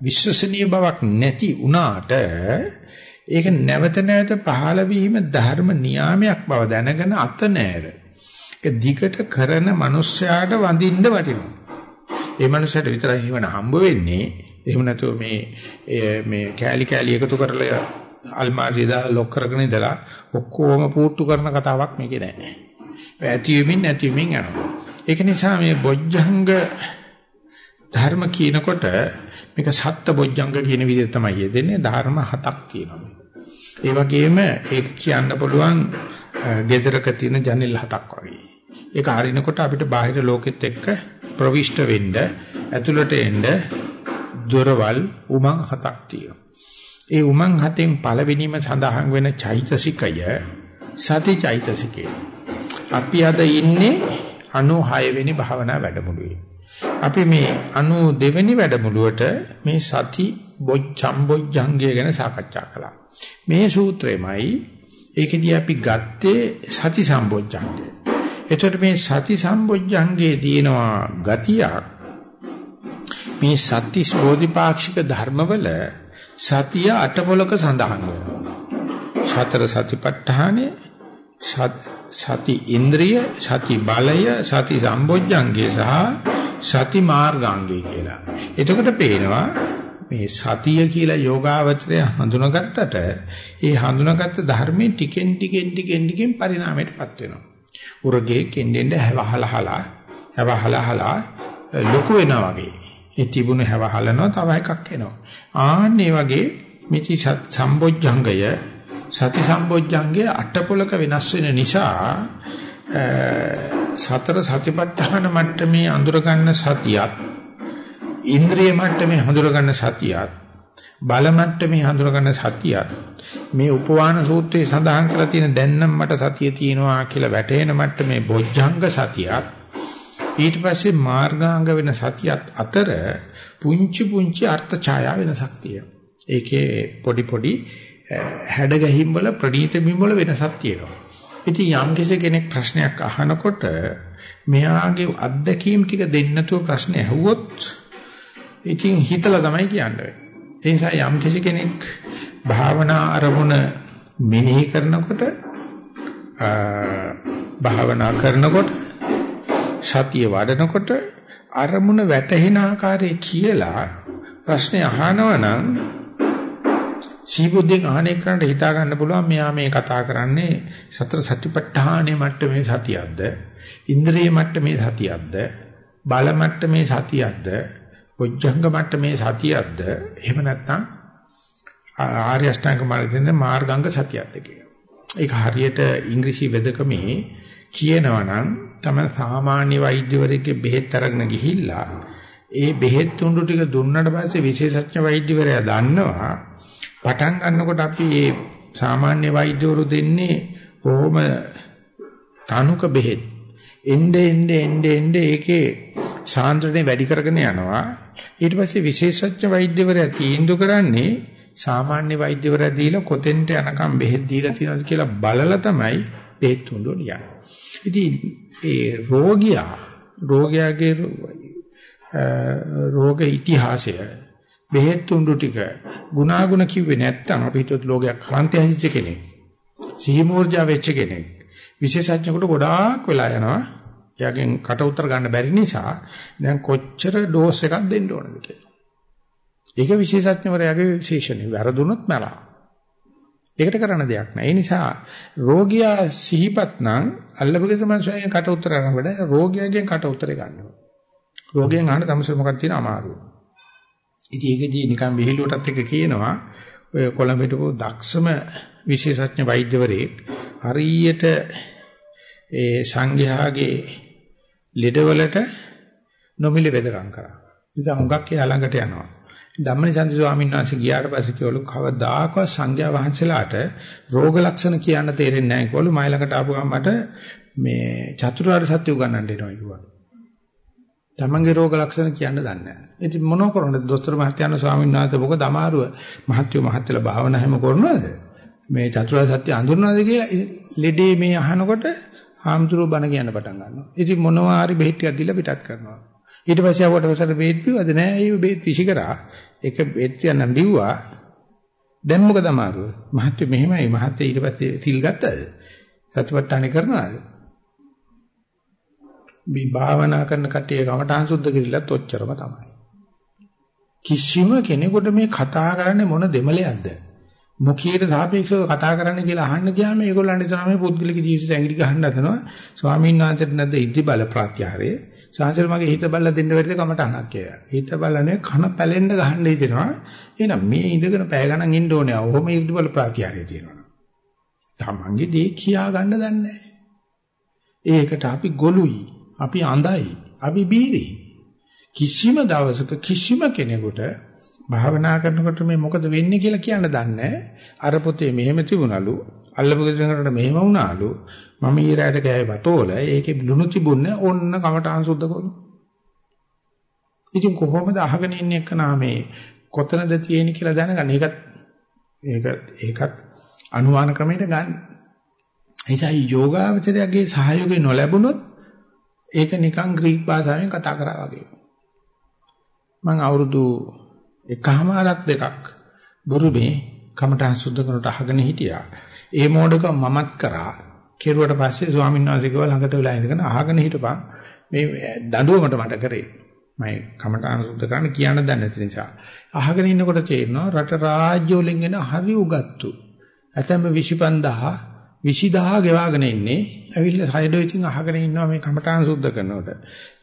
විශ්වසනීය බවක් නැති වුණාට ඒක නැවත නැවත පහළ වීම ධර්ම නියාමයක් බව දැනගෙන අත නෑර. ඒක දිගට කරන මිනිස්යාට වඳින්න වටිනවා. ඒ මිනිස්යාට විතරයි නිවන හම්බ වෙන්නේ. එහෙම නැතුව මේ මේ කෑලි කෑලි එකතු කරලා අල්මාරිය දාලා ලොක් කරගෙන ඉඳලා ඔක්කොම පුට්ටු කරන කතාවක් මේකේ නෑ. ඇතිවීමින් නැතිවීමින් යනවා. ඒක නිසා මේ බොජ්ජංග ධර්ම කියනකොට මේක සත්ත බොජ්ජංග කියන විදිහට තමයි යෙදෙන්නේ ධර්ම හතක් තියෙනවා. ඒ වගේම ඒක කියන්න පුළුවන් gedaraක තියෙන ජනෙල් හතක් වගේ. ඒක හරිනකොට අපිට බාහිර ලෝකෙත් එක්ක ප්‍රවිෂ්ඨ වෙන්න ඇතුළට එන්න දොරවල් උමං හතක් තියෙනවා. ඒ උමං හතෙන් පළවෙනිම සඳහන් වෙන චෛතසිකය සති චෛතසිකය. අපි අද ඉන්නේ 96 වෙනි භාවනා වැඩමුළුවේ. අපි මේ 92 වෙනි වැඩමුළුවට මේ සති බොච්චම්බොජ්ජංගය ගැන සාකච්ඡා කළා. මේ සූත්‍රෙමයි ඒකෙදී අපි ගත්තේ සති සම්බොජ්ජංගය. එතකොට මේ සති සම්බොජ්ජංගයේ තියෙනවා ගතියක් මේ සත්‍තිස් බෝධිපාක්ෂික ධර්මවල සතිය අටපොලක සඳහන් වෙනවා. සතර සතිපට්ඨානේ සති ඉන්ද්‍රිය සති බලය සති සම්බොජ්ජංගය සහ සති මාර්ගාංගය කියලා. එතකොට පේනවා මේ සතිය කියලා යෝගාවචරය හඳුනාගත්තට ඒ හඳුනාගත්ත ධර්මයේ ටිකෙන් ටිකෙන් ටිකෙන් ටිකෙන් පරිණාමයටපත් වෙනවා. උරගේ කෙන්ඩෙන්ද හැවහලහලා හැවහලහලා ලොකු වෙනවා වගේ. ඒ තිබුණ හැවහලනවා තව එකක් එනවා. ආන්නේ වගේ මිති සම්බොජ්ජංගය සති සම්බොජ්ජංගයේ අටපොලක වෙනස් වෙන නිසා සතර සතිපට්ඨාන මට්ටමේ අඳුර ගන්න සතියත් ඉන්ද්‍රිය මට්ටමේ හඳුර ගන්න සතියත් බල මට්ටමේ හඳුර ගන්න සතියත් මේ උපවාන සූත්‍රයේ සඳහන් කරලා තියෙන දැන් නම් මට සතිය තියෙනවා කියලා වැටහෙන මට්ටමේ බොජ්ජංග සතියත් ඊට පස්සේ මාර්ගාංග වෙන සතියත් අතර පුංචි පුංචි අර්ථ ඡායා වෙනසක් තියෙනවා. ඒකේ පොඩි පොඩි හැඩ ගැහිම් වල ප්‍රණීත බිම් වල වෙනසක් තියෙනවා. ඉතින් යම් කෙනෙක් ප්‍රශ්නයක් අහනකොට මෙයාගේ අත්දැකීම් ටික දෙන්නතුව ප්‍රශ්නේ ඇහුවොත් ඉතින් හිතලා තමයි කියන්නේ. ඒ නිසා යම් කෙනෙක් භාවනා අරමුණ මෙනෙහි කරනකොට භාවනා කරනකොට සතිය වඩනකොට අරමුණ වැටහෙන ආකාරය කියලා ප්‍රශ්නේ අහනවා නම් සීබුද්ධෙන් අහන එකට හිතා ගන්න පුළුවන් මෙයා මේ කතා කරන්නේ සතර සතිපට්ඨානේ මට්ටමේ සතියක්ද? ඉන්ද්‍රිය මට්ටමේ සතියක්ද? බල මට්ටමේ සතියක්ද? පොච්චංග මට්ටමේ සතියක්ද? එහෙම නැත්නම් ආර්ය අෂ්ටාංග මාර්ගයෙන් මාර්ගාංග සතියක්ද කියලා. ඒක හරියට ඉංග්‍රීසි වෙදකමේ කියනවා නම් තම සාමාන්‍ය වෛද්‍යවරයෙක්ගේ බෙහෙත් අරගෙන ගිහිල්ලා ඒ බෙහෙත් තුඬු ටික දුන්නට පස්සේ විශේෂඥ වෛද්‍යවරයා දන්නවා. පටන් ගන්නකොට අපි මේ සාමාන්‍ය වෛද්‍යවරු දෙන්නේ කොහොම තනුක බෙහෙත්. එnde ende ende ende ඒකේ සාන්ද්‍රණය වැඩි කරගෙන යනවා. ඊට පස්සේ විශේෂඥ වෛද්‍යවරයා තීන්දුව කරන්නේ සාමාන්‍ය වෛද්‍යවරයා දීලා කොතෙන්ට යනකම් බෙහෙත් දීලා තියෙනවද කියලා බලලා තමයි බෙහෙත් තුඬු ලියන්නේ ඉතින් ඒ රෝගියා රෝගයාගේ රෝග ඉතිහාසය බෙහෙත් තුඬු ටික ගුණාගුණ කිව්වේ නැත්තම් අපි හිතුවත් ලෝකයක් ක්ලාන්ති හැදිච්ච කෙනෙක්. සිහි මෝර්ජා වෙච්ච කෙනෙක්. විශේෂඥයෙකුට ගොඩාක් වෙලා යනවා එයාගෙන් කට උතර ගන්න බැරි නිසා දැන් කොච්චර ඩෝස් එකක් දෙන්න ඕනද කියලා. ඒක විශේෂඥවරයාගේ විශේෂණේ. වැරදුනොත් මලා. ඒකට කරන්න දෙයක් නැහැ. ඒ නිසා රෝගියා සිහිපත් නම් අල්ලපගෙත මනුස්සයන් කට උතර ගන්න බෑ. රෝගියාගෙන් කට උතරේ ගන්නවා. රෝගයෙන් අහන්න තමසර මොකක්ද තියෙන අමාරුව. ඉතින් ඒකදී නිකන් විහිළුවටත් එක කියනවා ඔය කොළඹ හිටපු දක්ෂම විශේෂඥ වෛද්‍යවරයෙක් හරියට ඒ සංඝයාගේ ලෙඩවලට නොමිලේ වෙදකම් කරා. ඉතින් හුඟක් එයා ළඟට යනවා. ධම්මනිසන්ති ස්වාමීන් වහන්සේ ගියාට පස්සේ කිව්වලු කවදාකවත් සංඝයා වහන්සේලාට රෝග ලක්ෂණ කියන්න තේරෙන්නේ නැහැ කිව්වලු මයි ළඟට ආපු ගමන් මට මේ චතුරාර්ය සත්‍ය උගන්වන්න දෙනවා කිව්වා. තමන්ගේ රෝග ලක්ෂණ කියන්න දන්නේ නැහැ. ඉතින් මොනව කරන්නද? දොස්තර මහත්තයාන ස්වාමීන් වහන්සේ මොකද අමාරුව? මහත්යෝ මහත්තයලා භාවනා හැම කරනවද? මේ චතුරාර්ය සත්‍ය අඳුරනවද කියලා ලෙඩේ මේ අහනකොට හාමුදුරුවෝ බණ කියන්න පටන් ගන්නවා. ඉතින් මොනවා හරි බෙහෙත් ටිකක් දීලා පිටත් කරනවා. ඊට පස්සේ ආවට වසර බෙහෙත් පිවද නෑ. ඒ බෙහෙත් විසි කරා. ඒක බෙහෙත් කියන්න බිව්වා. දැන් මොකද අමාරුව? මහත්යෝ මෙහෙමයි. මහත්ය ඊට පස්සේ තිල් ගත්තද? සතිපට්ඨානෙ කරනවාද? මේ භාවනා කරන කට්ටිය කමඨාන් සුද්ධ කිරිලත් ඔච්චරම තමයි. කිසිම කෙනෙකුට මේ කතා කරන්නේ මොන දෙමලයක්ද? මුඛයට සාපේක්ෂව කතා කරන්න කියලා අහන්න ගියාම ඒගොල්ලන්ට හිතනවා මේ පුද්ගලික ජීවිතයට ඇඟිලි ගහන්න හදනවා. ස්වාමීන් වහන්සේට නැද්ද ඉද්ධි බල ප්‍රත්‍යාරය? සාංශර මගේ හිත බලලා දෙන්න බැරිද කමටහනක් කියලා. හිත බලන්නේ කන පැලෙන්න ගහන්න හිතෙනවා. එහෙනම් මේ ඉඳගෙන පැය ගණන් ඉන්න ඕනේ. ඔහොම ඉද්ධි බල ප්‍රත්‍යාරය තියෙනවා. තමන්ගේ දේ කියා ගන්න දන්නේ ඒකට අපි ගොළුයි. අපි අඳයි. අපි බීරි. කිසිම දවසක කිසිම කෙනෙකුට භාවනා කරනකොට මේ මොකද වෙන්නේ කියලා කියන්න දන්නේ අර පොතේ මෙහෙම තිබුණලු අල්ලපු ගෙදරකට මෙහෙම වුණාලු මම ඊරයට ගෑවේ බතෝල ඒකේ ලුණු තිබුණේ ඔන්න කමටහන් සුද්ධ කරන. ඉතින් කොහොමද අහගෙන ඉන්නේ එක්කනා මේ කොතනද තියෙන්නේ කියලා දැනගන්න. ඒකත් ඒකත් ඒකත් අනුමාන ක්‍රමයට ගන්න. එනිසා යෝගාවචරයේ සහයෝගය නොලැබුණොත් ඒක නිකන් ග්‍රීක භාෂාවෙන් කතා කරා වගේ. මම අවුරුදු එකහමාරක් දෙකක් බුරුමේ කමඨහන් සුද්ධ කරනට අහගෙන හිටියා. ඒ මොඩක මමත් කරා. කෙරුවට පස්සේ ස්වාමීන් වහන්සේ කිව්වා ළඟට වෙලා ඉඳගෙන අහගෙන හිටපන්. මේ දඬුවමට මට කරේ. මම කමඨහන් සුද්ධ කරන්න කියන්න දන්නේ නැති නිසා. අහගෙන ඉන්නකොට තේරෙනවා රට රාජ්‍ය වලින් එන හරි උගත්තු. ඇතැම්ම 25000 20000 ගෙවාගෙන ඉන්නේ. ඇවිල්ලා සයිඩෝ ඉතින් අහගෙන ඉන්නවා මේ කමඨාන් සුද්ධ කරනකොට.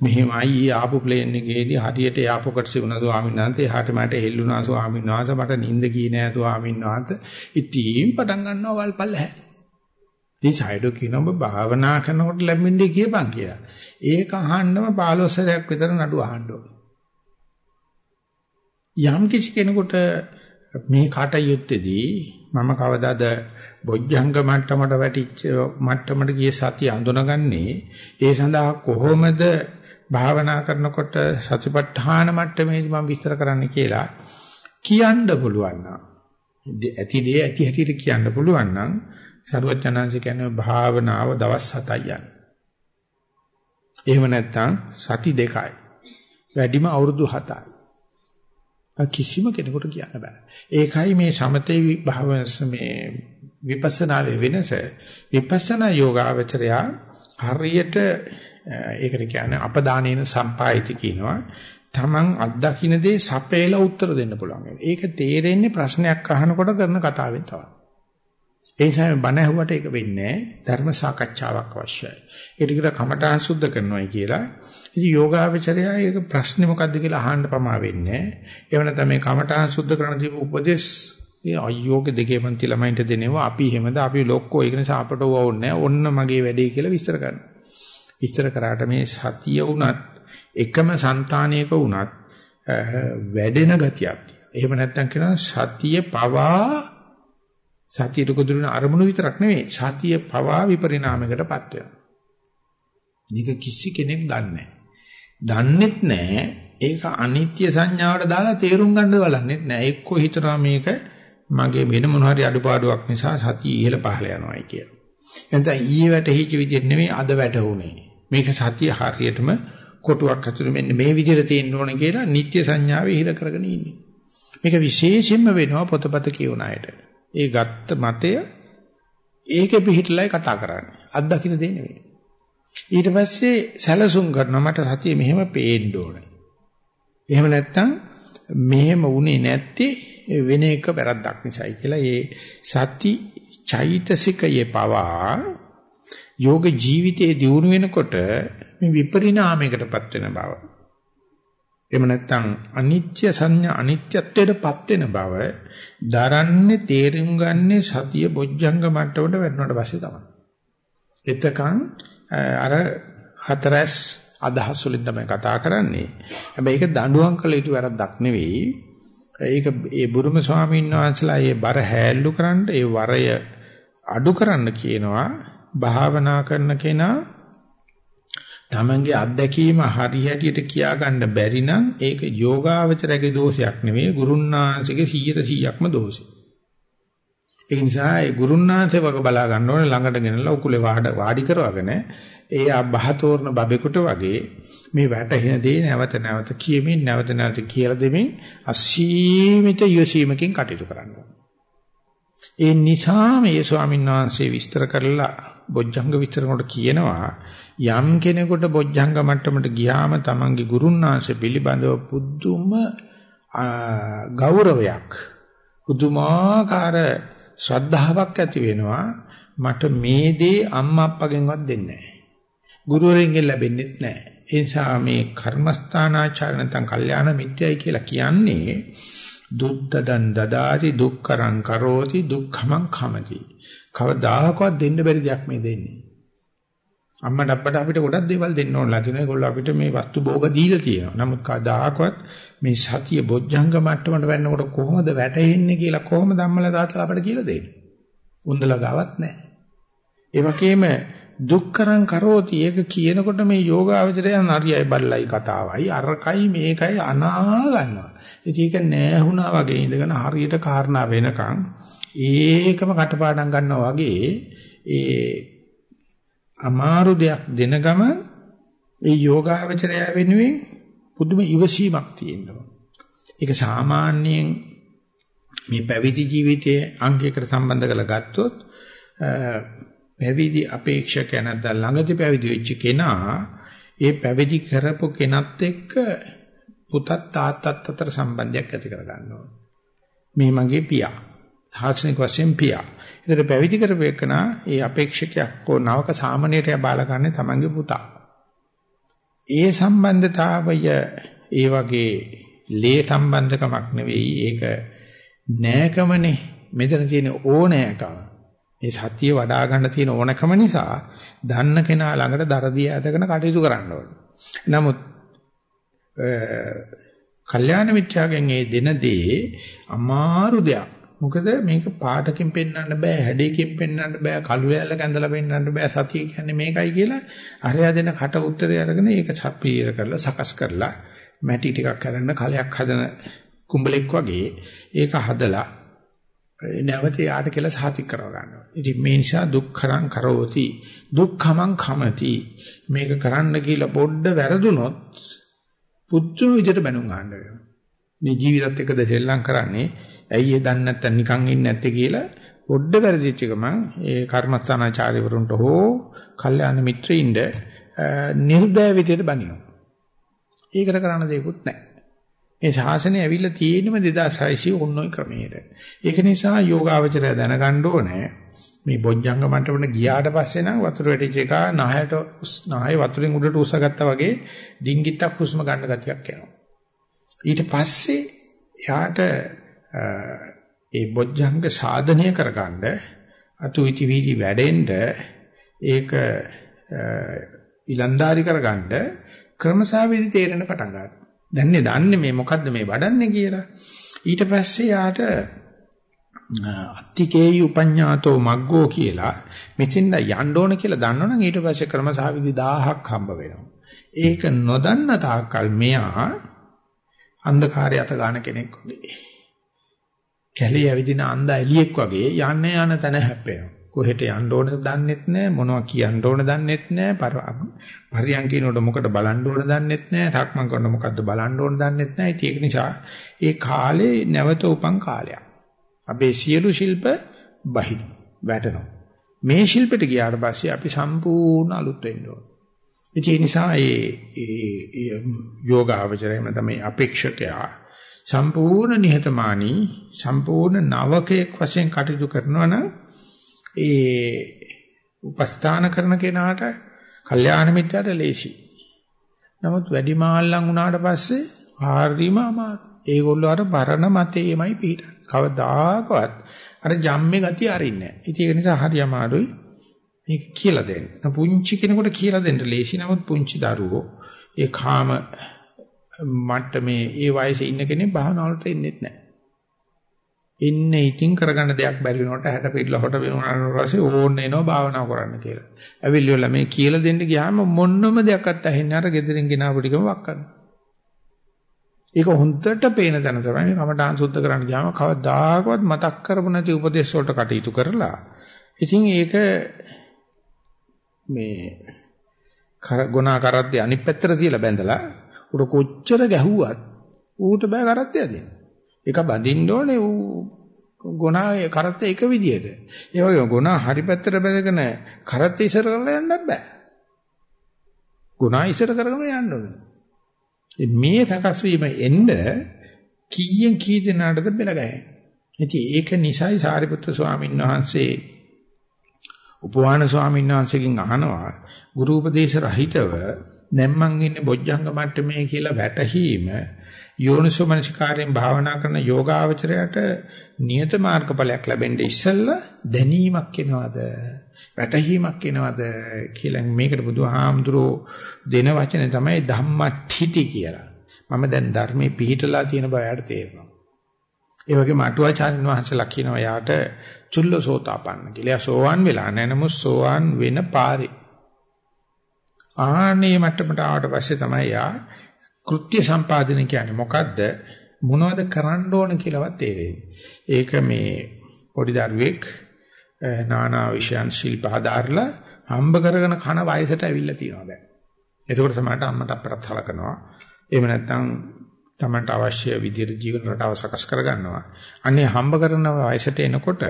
මෙහෙමයි ආපු ප්ලේන් එකේදී හරියට එයාපොකට් සිවුන ස්වාමීන් වහන්සේ එහාට මට හෙල්ලුණා ස්වාමීන් වහන්සේ මට නිින්ද ගියේ නෑ ස්වාමීන් වහන්සේ. ඉතින් පටන් ගන්නවා වල්පල්ල හැටි. ඉතින් සයිඩෝ කියනවා ඔබ භාවනා කරනකොට ලැබෙන්නේ කියපන් කියලා. ඒක අහන්නම 15 සැරයක් විතර නඩු අහන්න යම් කිසි කෙනෙකුට මේ කටයුත්තේදී මම කවදාද බොජ්ජංග මට්ටමට වැටිච්ච මට්ටමට ගිය සතිය අඳුනගන්නේ ඒ සඳහා කොහොමද භාවනා කරනකොට සතිපට්ඨාන මට්ටමේදී මම විස්තර කරන්න කියලා කියන්න පුළුවන් නම් ඇති දේ ඇති හැටියට කියන්න පුළුවන් නම් සරුවචනාංශ කියන්නේ භාවනාව දවස් 7යි යන. එහෙම නැත්නම් සති දෙකයි. වැඩිම අවුරුදු 7යි. කිසිම කෙනෙකුට කියන්න බෑ. ඒකයි මේ සමතේ භාවනස් මේ විපස්සනාවේ වෙනස විපස්සනා යෝගාවචරයා හරියට ඒකට කියන්නේ අපදානේන සම්පායිති කියනවා තමන් අත්දකින්න දේ සපේලා උත්තර දෙන්න පුළුවන්. ඒක තේරෙන්නේ ප්‍රශ්නයක් අහනකොට කරන කතාවෙන් තමයි. ඒ නිසා බණ ඇහුවට ඒක වෙන්නේ ධර්ම සාකච්ඡාවක් අවශ්‍යයි. ඒක ටිකට කමඨාන් සුද්ධ කරනවායි කියලා. ඉතින් යෝගාවචරය ඒක ප්‍රශ්නේ මොකද්ද කියලා අහන්න පමා වෙන්නේ. එහෙම නැත්නම් මේ කමඨාන් සුද්ධ කරන දීප උපදේශ ඒ අයෝගේ දෙකේ පන්ති ළමයින්ට දෙනවා අපි එහෙමද අපි ලොක්කෝ ඒක නිසා අපට ඕවන්නේ ඔන්න මගේ වැඩේ කියලා විස්තර කරනවා. විස්තර කරාට මේ සතිය වුණත් එකම సంతානයක වුණත් වැඩෙන ගතියක් තියෙනවා. එහෙම නැත්නම් කියනවා සතිය පවා සතියට කුදුරන අරමුණු විතරක් නෙවෙයි සතිය පවා විපරිණාමයකටපත් වෙනවා. මේක කිසි කෙනෙක් දන්නේ නැහැ. දන්නෙත් නැහැ ඒක අනිත්‍ය සංඥාවට දාලා තේරුම් ගන්න බලන්නෙත් නැහැ. එක්කෝ හිතනවා මේක මගේ වෙන මොන හරි අඩුපාඩුවක් නිසා සතිය ඉහළ පහළ යනවායි කියලා. එතන ඊයේ වැටහිච්ච විදිහට නෙමෙයි අද වැටුනේ. මේක සතිය හරියටම කොටුවක් ඇතුළේ මෙන්න මේ විදිහට තියෙන්න ඕනේ කියලා නිත්‍ය සංඥාවේ හිර කරගෙන ඉන්නේ. මේක විශේෂයෙන්ම වෙනවා පොතපත කියවන අයට. ඒ ගත්ත මතය ඒකේ පිහිටලයි කතා කරන්නේ. අත්දකින්න දෙ නෙවෙයි. ඊට පස්සේ සැලසුම් කරනවා මට සතිය මෙහෙම පේන්න ඕනේ. එහෙම නැත්නම් මෙහෙම වුණේ නැත්තේ වෙන එක වැරද්දක් නිසායි කියලා ඒ සති චෛතසිකයේ පවා යෝග ජීවිතයේ දියුණු වෙනකොට මේ විපරිණාමයකටපත් වෙන බව. එහෙම නැත්නම් අනිත්‍ය සංඥා අනිත්‍යත්වයටපත් වෙන බව දරන්නේ තේරුම් ගන්නේ සතිය බොජ්ජංග මට්ටමට වැටුණාට පස්සේ තමයි. එතකන් අර හතරස් අදහස් වලින් තමයි කතා කරන්නේ. හැබැයි ඒක දඬුවම් කළ යුතු වැරද්දක් නෙවෙයි. ඒක ඒ බුරුම ස්වාමීන් වහන්සේලා ඒ බර හැල්ලු කරන්න ඒ වරය අඩු කරන්න කියනවා භාවනා කරන කෙනා තමන්ගේ අත්දැකීම හරියටියට කියා ගන්න බැරි නම් ඒක යෝගාවචරයේ දෝෂයක් නෙවෙයි ගුරුන්නාංශගේ 100%ක්ම දෝෂය. ඒ නිසා ඒ ගුරුන්නාංශේ වගේ බලා ගන්න ඕනේ ළඟට ගෙනලා උකුලේ වාඩි කරවගෙන ඒ අබහතෝරන බබෙකුට වගේ මේ වැටහෙන දේ නැවත නැවත කියමින් නැවත නැවත කියලා දෙමින් අසීමිත යොසීමකින් කටයුතු කරන්න ඒ නිසා මේ ස්වාමීන් වහන්සේ විස්තර කරලා බොජ්ජංග විස්තර කොට කියනවා යම් කෙනෙකුට බොජ්ජංග මට්ටමට ගියාම තමන්ගේ ගුරුන්නාංශ පිළිබඳව පුදුම ගෞරවයක් පුදුමාකාර ශ්‍රද්ධාවක් ඇති වෙනවා මට මේ දේ අම්මා අප්පගෙන්වත් දෙන්නේ නැහැ ගුරුවරයෙන්ගෙන් ලැබෙන්නේ නැහැ. ඒ නිසා මේ කර්මස්ථානාචාර නැත්නම් කල්යාණ මිත්‍යයි කියලා කියන්නේ දුද්දදන් දදාති දුක්කරං කරෝති දුක්ඛමං කමති. කවදාකවත් දෙන්න බැරි දෙයක් මේ දෙන්නේ. අම්මට අප්පට අපිට ගොඩක් දේවල් දෙන්න ඕනලා තියෙනවා. ඒගොල්ලෝ අපිට මේ වස්තු භෝග දීලා තියෙනවා. නමුත් කවදාකවත් මේ සතිය බොජ්ජංග මට්ටමට වෙන්නකොට කොහොමද වැටෙන්නේ කියලා කොහොමද අම්මලා තාත්තලා අපිට කියලා දෙන්නේ. උන්දලා ගාවත් නැහැ. ඒ වගේම දුක්කරං කරෝති ඒක කියනකොට මේ යෝගාවචරය නරියයි බල්ලයි කතාවයි අරකයි මේකයි අනා ගන්නවා. ඉතින් ඒක නෑහුණා වගේ ඉඳගෙන හරියට කාරණා වෙනකන් ඒකම කටපාඩම් ගන්නවා වගේ ඒ අමාරු දෙයක් දෙන ගම ඒ යෝගාවචරය වෙනුවෙන් පුදුම ඉවසීමක් තියෙනවා. ඒක සාමාන්‍යයෙන් මේ පැවිදි ජීවිතයේ අංගයකට සම්බන්ධ කරලා ගත්තොත් පැවිදි අපේක්ෂක නැත්නම් ළඟදී පැවිදි වෙච්ච කෙනා ඒ පැවිදි කරපු කෙනත් එක්ක පුතත් තාත්තත් අතර සම්බන්ධයක් ඇති කර ගන්නවා. මේ මගේ පියා. සාසනික වශයෙන් පියා. ඒතර පැවිදි කරපු එකනා ඒ අපේක්ෂකයක් කෝ නවක සාමණේරය බාලා ගන්න තමන්ගේ පුතා. ඒ සම්බන්ධතාවය ඒ වගේ ලේ සම්බන්ධකමක් නෙවෙයි ඒක නෑකමනේ මෙතන තියෙන ඕනෑකම. මේ සතිය වඩා ගන්න තියෙන ඕනකම නිසා දන්න කෙනා ළඟට දරදිය ඇදගෙන කටයුතු කරන්න ඕනේ. නමුත් කල්යාණ මිත්‍යාගෙන් ඒ දෙන දේ අමාරු දෙයක්. මොකද මේක පාටකින් පෙන්වන්න බෑ, හැඩයකින් පෙන්වන්න බෑ, කළු වැල්ල කැඳලා පෙන්වන්න බෑ. සතිය කියන්නේ මේකයි කියලා අරයා දෙන කට උත්තරය අරගෙන ඒක සපීර කරලා සකස් කරලා මැටි ටිකක් කරන්න කලයක් හදන කුඹලෙක් වගේ ඒක හදලා නැවත යාට කියලා සාතික් කරව ගන්නවා. ඉතින් මේ නිසා දුක්ඛරං කරෝති දුක්ඛමං කමති. මේක කරන්න කියලා පොඩ්ඩ වැරදුනොත් පුදුම විදිහට බැනුම් ගන්න වෙනවා. මේ ජීවිතත් එක්කද සෙල්ලම් කරන්නේ ඇයි ඒ දන්නේ නැත්තම් නිකන් ඉන්නේ නැත්තේ කියලා පොඩ්ඩ වැරදිච්ච ගමන් ඒ කර්මස්ථානාචාර්යවරුන්ට හෝ කල්යාණ මිත්‍රින්ද නිර්දය විදිහට බනිනවා. ඒකට කරන්න දෙයක්වත් නැහැ. මේ ශාසනය ඇවිල්ලා තියෙනම 2600 ඔන්නෝයි ක්‍රමයට. ඒක නිසා යෝගාවචරය දැනගන්න ඕනේ මේ බොජ්ජංග මට්ටමට ගියාට පස්සේ නම් වතුර වැටිච්ච එක නහයට නහය වතුරෙන් උඩට උසගත්තා වගේ ඩිංගිත්තක් හුස්ම ගන්න ගතියක් එනවා. ඊට පස්සේ යාට ඒ බොජ්ජංග සාධනය කරගන්න අතු ඉති වීදි වැඩෙන්න ඒක ඉලන්දාරි කරගන්න ක්‍රමසාවිදි තේරෙන පටන් ගන්නවා. දැන්නේ දන්නේ මේ මොකද්ද මේ වඩන්නේ කියලා. ඊට පස්සේ යාට අත්තිකේයි උපඤ්ඤාතෝ මග්ගෝ කියලා මෙතෙන්ද යන්න ඕන කියලා දන්නවනම් ඊට පස්සේ ක්‍රමසහවිදි 1000ක් හම්බ වෙනවා. ඒක නොදන්න තාක්කල් මෙයා අන්ධකාරය අත ගන්න කෙනෙක් වගේ. කැලේ ඇවිදින අන්ධ එලියෙක් වගේ යන්න යන තැන හැප්පෙනවා. කොහෙට යන්න ඕනද දන්නෙත් නැහැ මොනවා කියන්න ඕන දන්නෙත් නැහැ පරියන්කිනෝට මොකද බලන්න ඕන දන්නෙත් නැහැ සක්මන් කරන මොකද්ද බලන්න ඕන දන්නෙත් නැහැ ඒක නිසා ඒ කාලේ නැවත උපන් කාලයක් අපේ සියලු ශිල්ප බහින වැටෙනවා මේ ශිල්පෙට ගියාට පස්සේ අපි සම්පූර්ණ අලුත් වෙන්න ඕන ඒ නිසා ඒ යෝගාවචරයම තමයි අපේක්ෂකයා සම්පූර්ණ නිහතමානී සම්පූර්ණ නවකයක් වශයෙන් කටයුතු කරනවා නම් ඒ උපස්ථාන කරන කෙනාට කල්යාණ මිත්‍රයට ලේසි. නමුත් වැඩි මාල්ලන් වුණාට පස්සේ හරිම අමාරු. ඒගොල්ලෝ අර පරණ මතේමයි පිට. කවදාකවත් අර ජම්මේ ගතිය අරින්නේ නැහැ. ඉතින් ඒක නිසා හරි අමාරුයි. මේක කියලා දෙන්න. පුංචි කෙනෙකුට කියලා දෙන්න ලේසි. නමුත් පුංචි දරුවෝ ඒ කාම මට්ටමේ ඒ වයසේ ඉන්න කෙනෙක් භාවනාවට එන්නේ නැහැ. ඉන්නේ ඉතින් කරගන්න දෙයක් බැරි වෙනකොට හැට පිටලා හොට වෙනාට පස්සේ ඕන්න එනවා භාවනා කරන්න කියලා. ඇවිල්ලිවල මේ කියලා දෙන්න ගියාම මොන්නම දෙයක්වත් ඇහෙන්නේ අර gedirin ගෙනාවු ටිකම වක් කරනවා. ඒක හොඳට පේන තැන තමයි මේ කමඨාන් සුද්ධ කරන්න ගියාම කවදාකවත් මතක් කරපො නැති උපදේශ වලට කටයුතු කරලා ඉතින් ඒක මේ ගුණා කරද්දී අනිත් පැත්තට තියලා බැඳලා උඩ කොච්චර ගැහුවත් ඌට බෑ කරත්තය දෙන්න. ඒක බඳින්න ඕනේ ඌ ගුණා කරත්තය එක විදියට. ඒ වගේම ගුණා හරි පැත්තට බැඳගෙන කරත්තය ඉස්සර කරලා යන්නත් බෑ. ගුණා ඉස්සර කරගෙන යන්න ඕනේ. මේ සකස් වීම එන්න කීයෙන් කී දෙනාටද බෙල ගහන්නේ. ඉතින් ඒක නිසයි සාරිපුත්‍ර ස්වාමීන් වහන්සේ උපවාන ස්වාමීන් වහන්සේගෙන් අහනවා ගුරු උපදේශ රහිතව දැන් මං ඉන්නේ බොජ්ජංග මට්ටමේ කියලා වැටහීම යෝනිසෝ මනසිකාරයෙන් භාවනා කරන යෝගාවචරයට නියත මාර්ගඵලයක් ලැබෙන්න ඉස්සෙල්ලා දැනීමක් එනවද වැටහීමක් එනවද කියලා මේකට බුදුහාමුදුරෝ දෙන වචනේ තමයි ධම්මට්ඨිති කියලා. මම දැන් ධර්මයේ පිහිටලා තියෙන බව යාට තේරෙනවා. ඒ වගේම අටුවාචාර්යන් වහන්සේලා කියනවා යාට චුල්ලසෝතාපන්න කියලා. සෝවාන් වෙලා නැහැ නමුත් සෝවාන් වෙන පාරේ. ආනේ මට්ටමට ආවට පස්සේ තමයි යා කෘත්‍ය සම්පාදනය කියන්නේ මොකද්ද? මොනවද කරන්න ඕන කියලාවත් තේරෙන්නේ. ඒක මේ පොඩි දරුවෙක් නානා විෂයන් ශිල්ප හදාarලා හම්බ කරගෙන කන වයසට ඇවිල්ලා තියෙනවා දැන්. ඒකෝට සමහරට අම්මට අප්‍රත් හලකනවා. එහෙම නැත්නම් තමන්ට අවශ්‍ය විදිහට ජීවන රටාව සකස් කරගන්නවා. අනේ හම්බ කරන වයසට එනකොට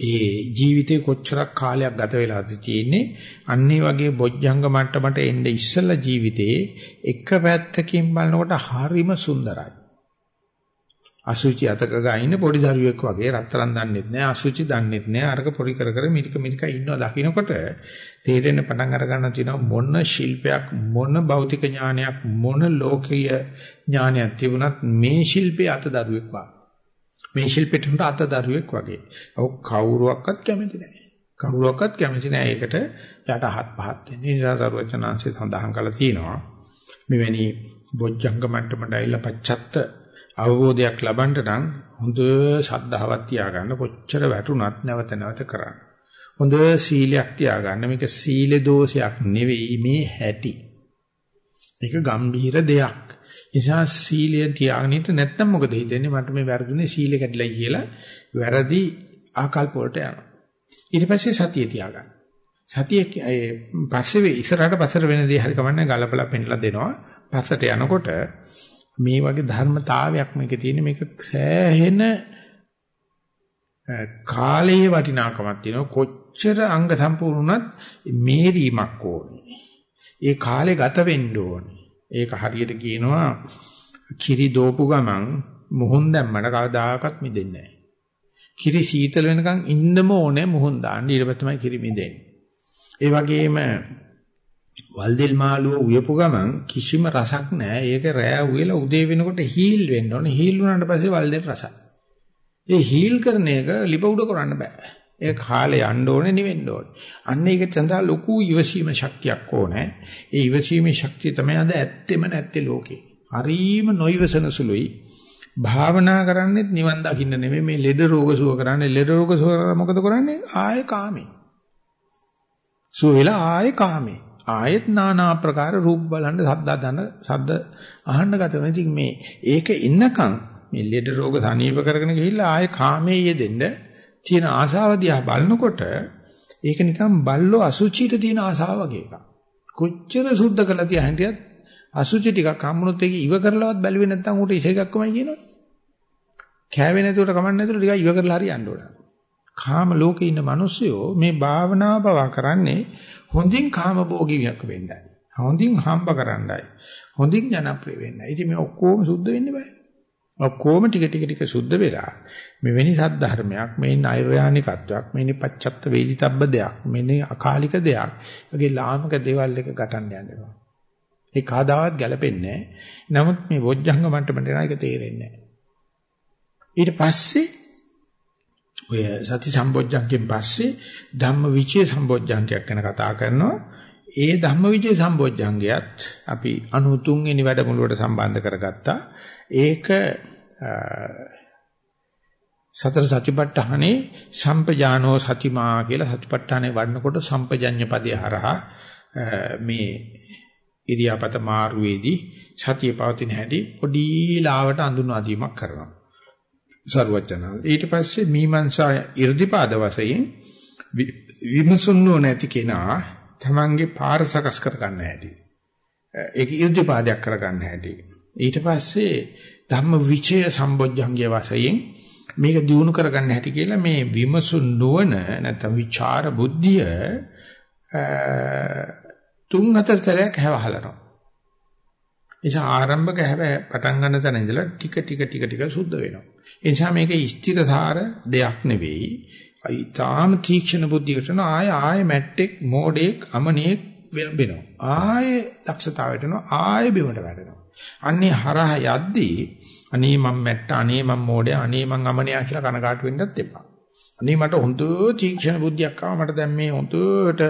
ඒ ජීවිතේ කොච්චරක් කාලයක් ගත වෙලාද තියෙන්නේ? අන්නේ වගේ බොජ්ජංග මට්ටමට එන්නේ ඉස්සෙල්ලා ජීවිතේ එක පැත්තකින් බලනකොට හරිම සුන්දරයි. අසුචි අතක ගාින්න පොඩි දරුවෙක් වගේ රත්තරන් දන්නෙත් නෑ අසුචි දන්නෙත් නෑ. අරක පොඩි කර කර මිරික මිරික ඉන්නවා දකින්නකොට තේරෙන්න පටන් අර ගන්න තියෙනවා මොන ශිල්පයක් මොන භෞතික ඥානයක් මොන ලෝකීය ඥානයක් තිබුණත් මේ ශිල්පේ අත දරුවෙක් වගේ. මේ ශිල්පෙට උන්ට අත දරුවෙක් වගේ ඔව් කවුරුවක්වත් කැමති නෑ කවුරුවක්වත් කැමති නෑ ඒකට යට අහත් පහත් වෙන නිසා සරුවචනාංශය සඳහන් කරලා තියෙනවා මෙවැනි බොජ්ජංග මට්ටමට ඇවිල්ලා පච්චත්ත අවබෝධයක් ලබන්න නම් හොඳ ශද්ධාවක් තියාගන්න කොච්චර වැටුණත් නැවත නැවත කරන්න. හොඳ සීලයක් තියාගන්න මේක සීල දෝෂයක් නෙවෙයි මේ හැටි. මේක ගම්භීර දෙයක්. නිසා සීලය තියාගෙන ඉන්න නැත්නම් මොකද හිතෙන්නේ මට මේ වැරදුනේ සීල කැඩිලා කියලා වැරදි ආකල්ප වලට යනවා. ඊට පස්සේ සතිය තියාගන්න. සතිය පස්සේ ඉස්සරහට පස්සට වෙන දේ හරි කමන්නේ ගලපලා පෙන්නලා දෙනවා. පස්සට යනකොට මේ වගේ ධර්මතාවයක් මේකේ තියෙන මේක සෑහෙන කාලයේ වටිනාකමක් තියෙනවා කොච්චර අංග සම්පූර්ණුණත් මේරීමක් ඕනේ. ඒ කාලේ ගත වෙන්න ඕනේ. ඒක හරියට කියනවා කිරි දෝපු ගමන් මුහුන් දැම්මට කවදාකවත් මිදෙන්නේ නැහැ. කිරි සීතල වෙනකන් ඉන්නම ඕනේ මුහුන් දාන්න ඊට පස්සේ තමයි කිරි මිදෙන්නේ. ඒ වගේම වල්දෙල් මාළුව උයපු ගමන් කිසිම රසක් නැහැ. ඒක රෑ උයලා උදේ වෙනකොට හීල් වෙන්න ඕනේ. හීල් වුණාට පස්සේ වල්දෙල් රසයි. ඒ හීල් කරන එක ලිප උඩ කරන්න බෑ. ඒ කාලේ යන්න ඕනේ නිවෙන්න ඕනේ. අන්න ඒක සඳහා ලොකු ඉවසීම ශක්තියක් ඕනේ. ඒ ඉවසීමේ ශක්තිය තමයි අද ඇත්තෙම නැත්තේ ලෝකේ. හරීම නොයිවසන සුළුයි. භාවනා කරන්නේත් නිවන් දකින්න නෙමෙයි මේ ලෙඩ රෝග සුව කරන්නේ. ලෙඩ රෝග සුව කරලා මොකද කරන්නේ? ආයේ කාමේ. සුව වෙලා ආයේ කාමේ. ආයෙත් নানা ආකාර රූප බලන්න සද්ද දන සද්ද අහන්න ගතම ඉතින් මේ ඒක ඉන්නකම් මේ ලෙඩ රෝග සනීප කරගෙන ගිහිල්ලා ආයෙ කාමයේ යෙදෙන්න තියෙන ආසාව දිහා බලනකොට ඒක නිකන් බල්ලෝ අසුචිට තියෙන ආසාව වගේ එකක්. කොච්චර සුද්ධ කළා තියා හිටියත් අසුචි ටිකක් හම්බුනොත් ඒක ඉව කරලවත් බැලුවේ නැත්නම් උට ඉෂ එකක්මයි කියනවා. කෑවේ නැතුවට කමන්නේ නැතුව ටිකක් ඉව කරලා හරි යන්න ඕන. කාම ලෝකේ ඉන්න මිනිස්සුયો මේ භාවනාව පවා කරන්නේ හොඳින් කාම භෝගීයක් වෙන්නයි. හොඳින් හම්බ කරන්නයි. හොඳින් ජනප්‍රිය වෙන්නයි. ඉතින් මේ ඔක්කොම සුද්ධ වෙන්න බෑ. ඔක්කොම ටික ටික ටික සුද්ධ වෙලා මෙවැනි සද්ධර්මයක් මේ නෛර්යානිකත්වයක් මේ පච්චත්ත වේදිතබ්බ දෙයක් මේ අකාලික දෙයක් වගේ ලාමක දේවල් එක ගටන්න යනවා. ඒ කාදාවත් ගැලපෙන්නේ නමුත් මේ වොජ්ජංග මට්ටමට යන එක තේරෙන්නේ ඊට පස්සේ ඔය සති සම්බොජ්ජංගෙන් පස්සේ ධම්ම විචේ සම්බොජ්ජංගයක් ගැන කතා කරනවා. ඒ ධම්ම විචේ සම්බොජ්ජංගයත් අපි 93 වෙනි වැඩමුළුවට සම්බන්ධ කරගත්තා. ඒක සතර සතිපට්ඨානේ සම්පජානෝ සතිමා කියලා සතිපට්ඨානේ වඩනකොට සම්පජඤ්ඤ පදේ හරහා මේ ඉරියාපත මාරුවේදී සතිය පවතින හැටි පොඩි ලාවට අඳුනවා දීමක් කරනවා. සරුවචනා. ඊට පස්සේ මීමන්සා 이르දිපාද වශයෙන් විමසුන්නෝ නැති කෙනා තමන්ගේ පාර සකස් කර ගන්න හැටි. ඒක 이르දිපාදයක් කර ගන්න හැටි. ඊට පස්සේ ධම්ම විචය සම්බොජ්ජංගය වශයෙන් මේක දිනු කර ගන්න හැටි කියලා මේ විමසුන් නොවන නැත්නම් විචාර බුද්ධිය තුන් හතර සැරයක් හැවහලනවා. නිසා ආරම්භක හැව පටන් ගන්න තැන ඉඳලා ටික ටික ටික ටික සුද්ධ වෙනවා. ඒ නිසා මේක ස්ථිරධාර දෙයක් නෙවෙයි. ඊටාම තීක්ෂණ බුද්ධියකට යන ආය ආය මැට්ටෙක් මෝඩෙක් අමනේක් වෙනවා. ආය දක්ෂතාවයට යනවා ආය බිමට වැටෙනවා. අන්නේ හරහ යද්දී අනේ මම මැට්ට අනේ මම මෝඩයා අනේ මම අමනයා කියලා කනකාට වෙන්නත් එපා. අනේ මට හොඳ තීක්ෂණ බුද්ධියක් ආවා මට දැන් මේ හොඳට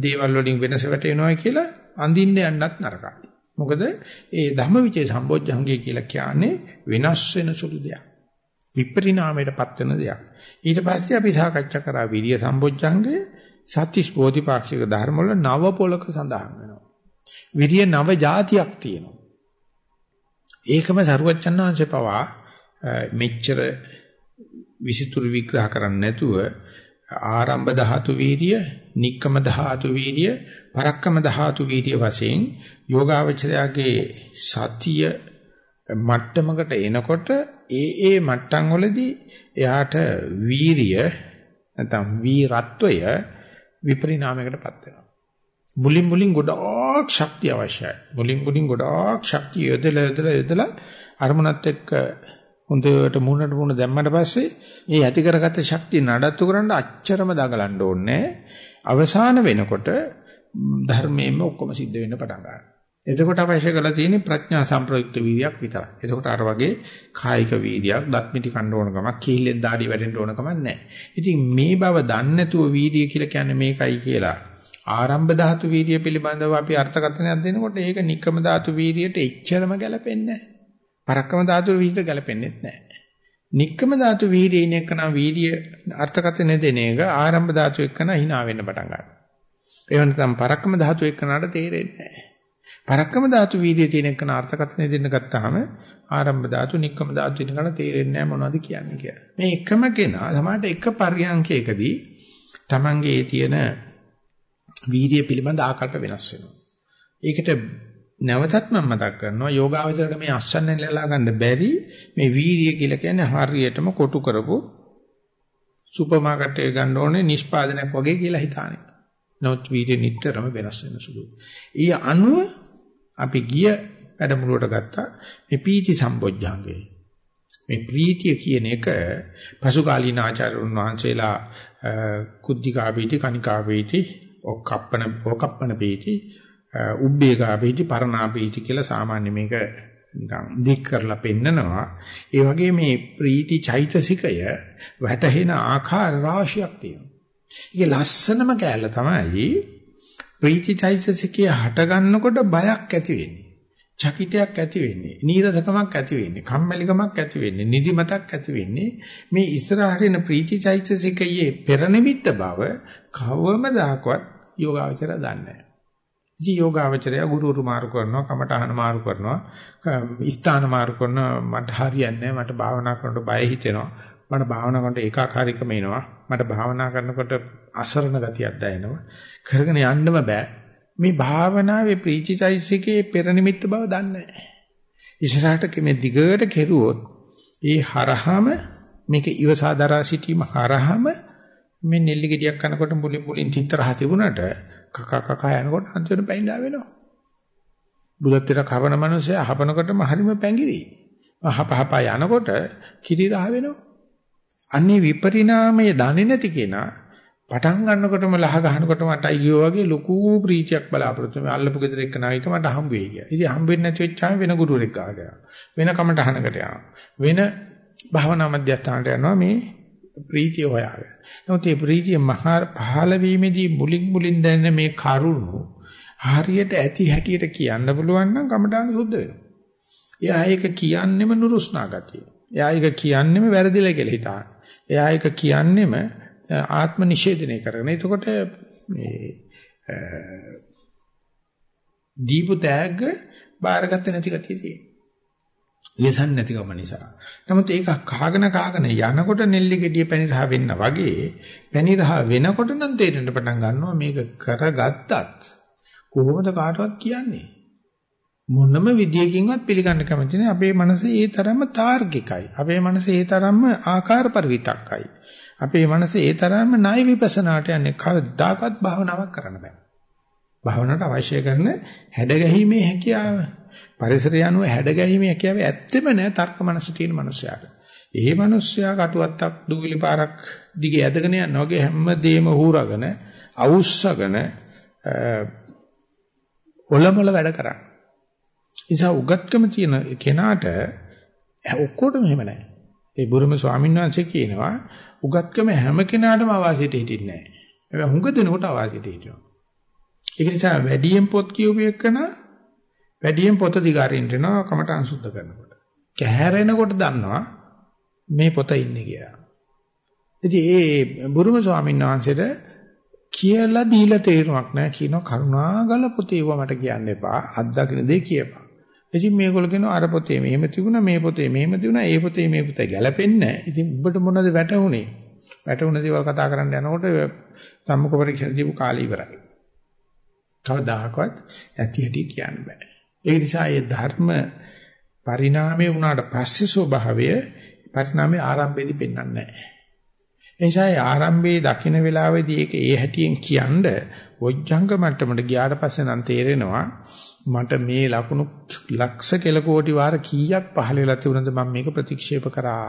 දේවල් වලින් වෙනස වැටෙනවා කියලා අඳින්න යන්නත් නරකයි. මොකද ඒ ධම්මවිචේ සම්බොජ්ජංගය කියලා කියන්නේ වෙනස් වෙන සුළු දෙයක්. විපරිණාමයටපත් වෙන දෙයක්. ඊට පස්සේ අපි සාකච්ඡා කරා විරිය සම්බොජ්ජංගය සත්‍තිස් බෝධිපාක්ෂික ධර්ම වල නව පොලක සඳහන් වෙනවා. විරිය නව જાතියක් තියෙනවා. ඒකම සරුවච්චන්හන්සේ පවා මෙච්චර විසිතුරු විග්‍රහ කරන්නේ නැතුව ආරම්භ ධාතු වීර්ය, නික්කම ධාතු වීර්ය, පරක්කම ධාතු වීර්ය වශයෙන් යෝගාවචරයාගේ සතිය මට්ටමකට එනකොට ඒ ඒ මට්ටම් වලදී එයාට වීර්ය නැත්නම් වීරත්වය විපරිණාමයකටපත් වෙනවා. මුලින් මුලින් ගොඩාක් ශක්තිය අවශ්‍යයි. මුලින් මුලින් ගොඩාක් ශක්තිය යොදලා යොදලා යොදලා අරමුණත් එක්ක හොඳට මුහුණට මුහුණ දැම්මට පස්සේ මේ ඇති කරගත්ත ශක්තිය නඩත්තු කරන්න අච්චරම දඟලන්න ඕනේ. අවසාන වෙනකොට ධර්මයෙන්ම ඔක්කොම සිද්ධ වෙන්න පටන් ගන්නවා. එතකොට අවශ්‍ය කරලා තියෙන්නේ ප්‍රඥා සම්ප්‍රයුක්ත වීර්යයක් විතරයි. එතකොට අර වගේ කායික වීර්යයක්, දත්මිටි කන්න ඕන ගමක්, කීල්ලෙන් දාඩි වැඩෙන්න ඕන ගමක් නැහැ. ඉතින් මේ බව දන්නේ නැතුව වීර්ය කියලා කියන්නේ මේකයි කියලා. ආරම්භ ධාතු වීර්ය පිළිබඳව අපි අර්ථකථනයක් දෙනකොට ඒක නික්කම ධාතු වීර්යයට එච්චරම ගැලපෙන්නේ නැහැ. පරක්කම ධාතු වීර්ය ගැලපෙන්නේ නැහැ. නික්කම ධාතු වීර්ය ඉන එක නම් වීර්ය අර්ථකථන දෙන එක ආරම්භ ධාතු එක්කන hina වෙන්න පටන් ගන්නවා. ඒ වෙනතම් පරක්කම ධාතු එක්කනට තේරෙන්නේ නැහැ. පරක්කම ධාතු වීර්ය තියෙන එකන අර්ථකථන දෙන්න ගත්තාම ආරම්භ ධාතු නික්කම ධාතු ඉන්නකන තේරෙන්නේ නැහැ මොනවද කියන්නේ කියලා. මේ එකම කෙනා සමහරට එක පරියන්කයකදී Tamange තියෙන වීර්ය පිළිබඳ ආකාරයට වෙනස් වෙනවා. ඒකට නැවතත් මම මතක් කරනවා යෝගාවචරයට මේ අස්සන්න නෙලා ගන්න බැරි මේ වීර්ය කියලා කියන්නේ හරියටම කොටු කරපු සුපර් මාකට් එකේ ගන්න ඕනේ නිෂ්පාදනයක් වගේ කියලා හිතානේ. නමුත් වීර්ය නිටතරම වෙනස් වෙන සුළුයි. ඊ අනුව අපි ගිය වැඩමුළුවට ගත්තා මේ පීති සම්බොජ්ජංගය. මේ ප්‍රීතිය කියන එක පසුකාලීන ආචාර්යවරුන් වහන්සේලා කුද්ධිකා පීති කනිකා පීති ඔක්කප්පන ඔක්කප්පන පීති උබ්බේකා පීති පරණා පීති කියලා සාමාන්‍ය මේක නිකන් දික් කරලා පෙන්නනවා. ඒ වගේ මේ ප්‍රීති චෛතසිකය වැටහෙන ආකාර රාශියක් තියෙනවා. ඒකේ ලස්සනම කෑල්ල තමයි ප්‍රීති චෛතසිකය හට ගන්නකොට බයක් ඇති වෙන්නේ. චකිතයක් ඇති වෙන්නේ. නීරසකමක් ඇති වෙන්නේ. කම්මැලිකමක් ඇති වෙන්නේ. නිදිමතක් ඇති වෙන්නේ. මේ ඉස්සරහට එන ප්‍රීති චෛතසිකයේ පෙර නිමිත්ත බව කවමදාකවත් යෝගාවචර දන්නේ නැහැ. ඉතින් යෝගාවචරය ගුරුතුරු මාරු කරනවා, කමඨහන මාරු කරනවා, ස්ථාන මාරු කරනවා. මට හරියන්නේ නැහැ. මට භාවනා කරනකොට බය හිතෙනවා. මට භාවනා කරනකොට ඒකාකාරීකම එනවා. මට භාවනා කරනකොට අසරණ ගතියක් දැනෙනවා. කරගෙන යන්නම බෑ. මේ භාවනාවේ ප්‍රීතිචෛසිකේ පෙර නිමිත්ත බව දන්නේ නැහැ. ඉස්සරහට මේ දිගට කෙරුවොත් ඒ හරහම මේක ඉවසාදරා සිටීම හරහම මේ නෙල්ලි ගෙඩියක් කනකොට මුලින් මුලින් තිතරහ තිබුණට කක කක යනකොට අන්තිමට පැయింදා වෙනවා. බුලත් විතර කවන මිනිස්සයා හපනකොටම හරිම පැංගිරි. හප හප යනකොට කිරි රහ වෙනවා. අන්නේ විපරිණාමය දන්නේ නැති කෙනා පටන් ගන්නකොටම ලහ ගහනකොටම අටයි ගියෝ වගේ ලොකු ප්‍රීතියක් බලාපොරොත්තු වෙනවා. අල්ලපු ගෙදර එක්ක නායක මට හම්බ වෙයි කියලා. ඉතින් හම්බ වෙන්නේ නැති වෙච්චාම වෙන ගුරුවරෙක් ගාවට යනවා. වෙන කමටහනකට යනවා. වෙන භාවනා මධ්‍යස්ථානට යනවා මේ ප්‍රීතිය හොයාගෙන. නමුත් මේ ප්‍රීතිය මහා පහළ වීමේදී මුලින් මුලින් දැනෙන මේ කරුණු හරියට ඇති හැටියට කියන්න පුළුවන් නම් කමටහන සුද්ධ වෙනවා. එයා ඒක කියන්නෙම නුරුස්නා ගතිය. එයා ඒක කියන්නෙම වැරදිලා කියලා හිතාන. එයා ඒක කියන්නෙම ආත්ම නිෂේධනය කරගෙන. එතකොට මේ දීපු තෑග්ග බාරගත්තේ නැති ගතිය තියෙනවා. ඉවසන් නැතිකම නිසා. නමුත් ඒක කාගෙන කාගෙන යනකොට නෙල්ලි ගෙඩිය පැණි රහ වෙන්න වගේ පැණි රහ වෙනකොට නම් තේරෙන්න පටන් ගන්නවා මේක කරගත්තත් කොහොමද කාටවත් කියන්නේ? මොනම විදියකින්වත් පිළිගන්න කැමති නෑ. අපේ මනස ඒ තරම්ම තාර්කිකයි. අපේ මනස ඒ තරම්ම ආකාර පරිවිතක්කයි. අපේ මනස ඒ තරම්ම ණය විපස්සනාට යන්නේ කවදාකවත් භාවනාවක් කරන්න බෑ. භාවනාවට අවශ්‍ය කරන හැඩගැහිමේ හැකියාව. පරිසරය අනුව හැඩගැහිමේ හැකියාව ඇත්තෙම නෑ තර්ක මනස තියෙන මනුස්සයාට. ඒ මනුස්සයා කටුවත්තක් දුවිලි පාරක් දිගේ ඇදගෙන යනවා වගේ හැමදේම හූරගෙන අවුස්සගෙන ඔලමල වැඩ කරා. නිසා උගත්කම තියෙන කෙනාට ඔක්කොටම එහෙම නැහැ. ඒ බුරුම ස්වාමීන් වහන්සේ කියනවා උගත්කම හැම කෙනාටම අවාසියට හිටින්නේ නැහැ. හැබැයි හුඟ දෙනකොට අවාසියට හිටිනවා. ඒක නිසා වැඩියෙන් පොත් කියූප එකනා වැඩියෙන් පොත දිගාරින්න යනවා කමටහන් සුද්ධ කරනකොට. කැහැරෙනකොට දන්නවා මේ පොත ඉන්නේ කියලා. ඉතින් ඒ බුරුම ස්වාමීන් වහන්සේට කියලා දීලා තේරුමක් නැහැ කියනවා කරුණාගල පොතේ ඒව මට කියන්න එපා අත්දකින්න දෙය කියපන්. ඉතින් මේගොල්ලෝ කියනවා අර පොතේ මෙහෙම තිබුණා මේ පොතේ මෙහෙම තිබුණා ඒ පොතේ මේ පොතේ ගැලපෙන්නේ නැහැ. ඉතින් ඔබට මොනවද වැටුනේ? වැටුණ දේවල් කතා කරන්න යනකොට සම්මුඛ පරීක්ෂණ දීපු කාලය ඉවරයි. කවදාකවත් ඇති ඇති කියන්න බෑ. ඒ නිසා මේ ධර්ම පරිණාමය වුණාට පස්සේ ස්වභාවය පරිණාමයේ ආරම්භයේදී පෙන්වන්නේ නැහැ. ඒ නිසා ආරම්භයේ දකින්න වෙලාවේදී ඒක ඒ හැටියෙන් කියනද වොජ්ජංග මට්ටමට ගියාට පස්සේ නම් තේරෙනවා මට මේ ලකුණු ලක්ෂ කෙල කෝටි වාර කීයක් පහළ වෙලා තිබුණද මම මේක ප්‍රතික්ෂේප කරා.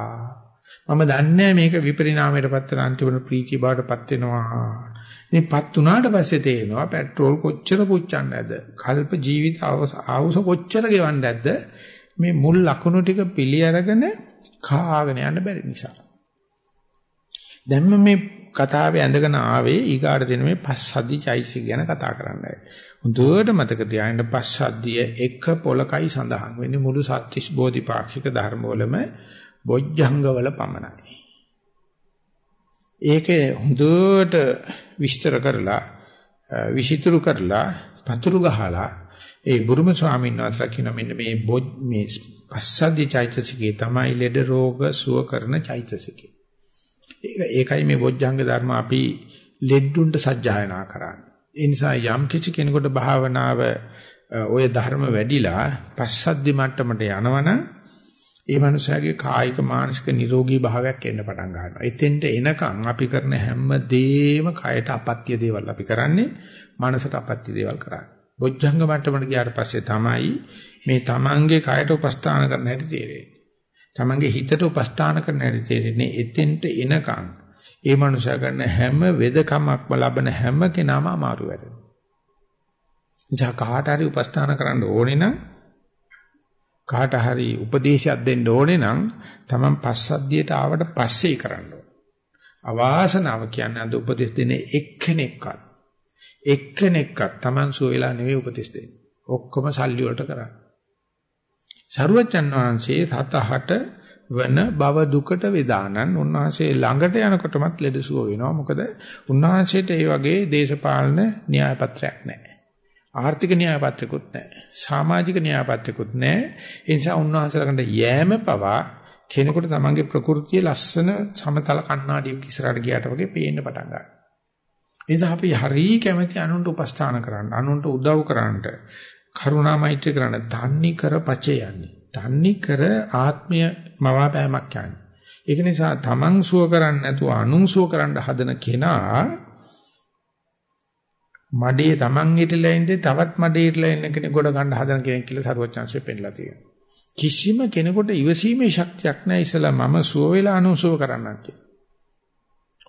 මම දන්නේ මේක විපරිණාමයටපත් වෙන අන්තිම ප්‍රීතිය බවටපත් වෙනවා. ඉතින්පත් උනාට පස්සේ තේරෙනවා පෙට්‍රෝල් කොච්චර පුච්චන්න ඇද්ද? කල්ප ජීවිත ආවුස කොච්චර ගෙවන්න ඇද්ද? මේ මුල් ලකුණු ටික පිළි අරගෙන කාගෙන යන්න බැරි නිසා. දැන් මේ කතාවේ ඇඳගෙන ආවේ ඊගාට දෙන මේ පස්සද්ධි චෛසික ගැන කතා කරන්නයි. හොඳට මතක තියාගන්න පස්සද්ධිය එක පොලකයි සඳහන් වෙන්නේ මුළු සත්‍තිස් බෝධිපාක්ෂික ධර්මවලම බොජ්ජංගවල පමණයි. ඒක හොඳට විස්තර කරලා විසිතුරු කරලා පතුරු ගහලා ඒ බුරුම ස්වාමීන් වහන්සේලා කියන මෙන්න මේ මේ පස්සද්ධි චෛතසිකේ තමයි ලෙඩ රෝග සුව කරන චෛතසිකේ. ඒකයි මේ බොජ්ජංග ධර්ම අපි ලෙඩුන්ට සජ්ජායනා කරන්නේ. ඒ නිසා යම් කිසි කෙනෙකුට භාවනාව ඔය ධර්ම වැඩිලා පස්සද්ධි මට්ටමට යනවනම් ඒ මනුස්සයාගේ කායික මානසික නිරෝගී භාවයක් එන්න පටන් ගන්නවා. එතෙන්ට එනකන් අපි කරන හැම දෙයක්ම කයට අපත්‍ය දේවල් අපි කරන්නේ, මනසට අපත්‍ය දේවල් කරන්නේ. බොජ්ජංග මට්ටමට ගියාට පස්සේ තමයි මේ තමන්ගේ කයට උපස්ථාන කරන්න හැටි තේරෙන්නේ. තමන්ගේ හිතට උපස්ථාන කරන්න හැටි තේරෙන්නේ එතෙන්ට එනකන්. ඒ මනුස්සයා කරන හැම වෙදකමක්ම ලබන හැම කෙනාම අමාරු වැඩනවා. නිසා කාට හරි උපස්ථාන කරන්න ඕනේ නම් කාට හරි උපදේශයක් දෙන්න ඕනේ නම් Taman පස්සද්ධියට ආවට පස්සේ කරන්න ඕන. අවාසනාව කියන්නේ අද උපදේශ දෙන එක්කෙනෙක්වත් එක්කෙනෙක්වත් Taman සුව වෙලා නෙවෙයි උපදේශ දෙන්නේ. ඔක්කොම සල්ලි වලට කරන්නේ. සරුවචන් වහන්සේ සතහට වන බව දුකට වේදානන් උන්වහන්සේ ළඟට යනකොටමත් ලෙඩසුව වෙනවා. මොකද උන්වහන්සේට ඒ වගේ දේශපාලන න්‍යාය පත්‍රයක් නැහැ. ආර්ථික න්‍යාය පත්‍රකුත් නැහැ. සමාජික න්‍යාය පත්‍රකුත් නැහැ. ඒ නිසා උන්වහන්සේලකට යෑම පවා කෙනෙකුට තමන්ගේ ප්‍රകൃතිය ලස්සන සමතල කණ්ණාඩියක ඉස්සරහට ගියාට වගේ පේන්න පටන් ගන්නවා. ඒ නිසා අපි හරි කැමැති අනුන්ට උපස්ථාන කරන්න, අනුන්ට උදව් කරන්න, කරුණා මෛත්‍රී කරන්න, තන්නි කර පචේ යන්නේ. තන්නි කර ආත්මීය මවාපෑමක් යන්නේ. ඒක නිසා තමන් සුව කරන්නේ නැතුව අනුන් සුව කරන්න හදන කෙනා මඩේ තමන් හිටලා ඉඳේ තවත් මඩේ හිටලා ඉන්න කෙනෙක් ගොඩ ගන්න හදන කෙනෙක් කියලා සරුවචාන්සේ පෙන්නලා තියෙනවා. කිසිම කෙනෙකුට ඉවසීමේ ශක්තියක් නැහැ ඉසලා මම සුව වෙලා අනුසුව කරන්නම් කියලා.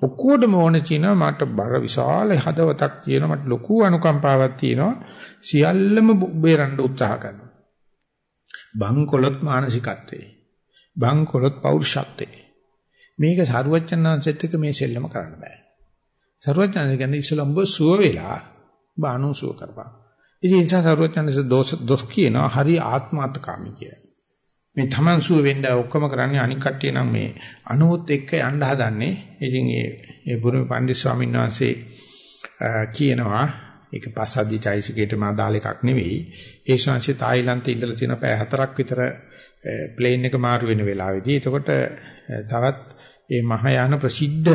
ඔක්කොටම ඕන කියනවා මට බර විශාල හදවතක් තියෙනවා මට ලොකු අනුකම්පාවක් තියෙනවා සියල්ලම බේරන්න උත්සාහ කරනවා. බංකොලොත් මානසිකත්වේ. බංකොලොත් පෞරුෂත්වේ. මේක සරුවචනාංශෙත් එක මේ සෙල්ලම කරන්න බෑ. සරුවචනාංශ කියන්නේ ඉස්සලම්බ සුව වෙලා බානු සුව කරපන්. ඉතින් ඒ නිසා සරුවචනාංශ දොස් දොස් කියනවා හරි ආත්මාර්ථකාමී කියලා. මේ Taman සුව වෙන්න ඔක්කොම කරන්නේ අනික් කට්ටිය නම් මේ අනුත් එක්ක යන්න හදන්නේ. ඉතින් ඒ ඒ බුරුමි පණ්ඩිත ස්වාමීන් වහන්සේ කියනවා ඒක පස්සද්ධි චෛසිකේට මා දාල එකක් නෙවෙයි. ඒ ශාංශය තායිලන්තේ ඉඳලා තියෙන පැය හතරක් විතර ප්ලේන් එක මාරු වෙන වෙලාවේදී එතකොට තවත් මේ මහායාන ප්‍රසිද්ධ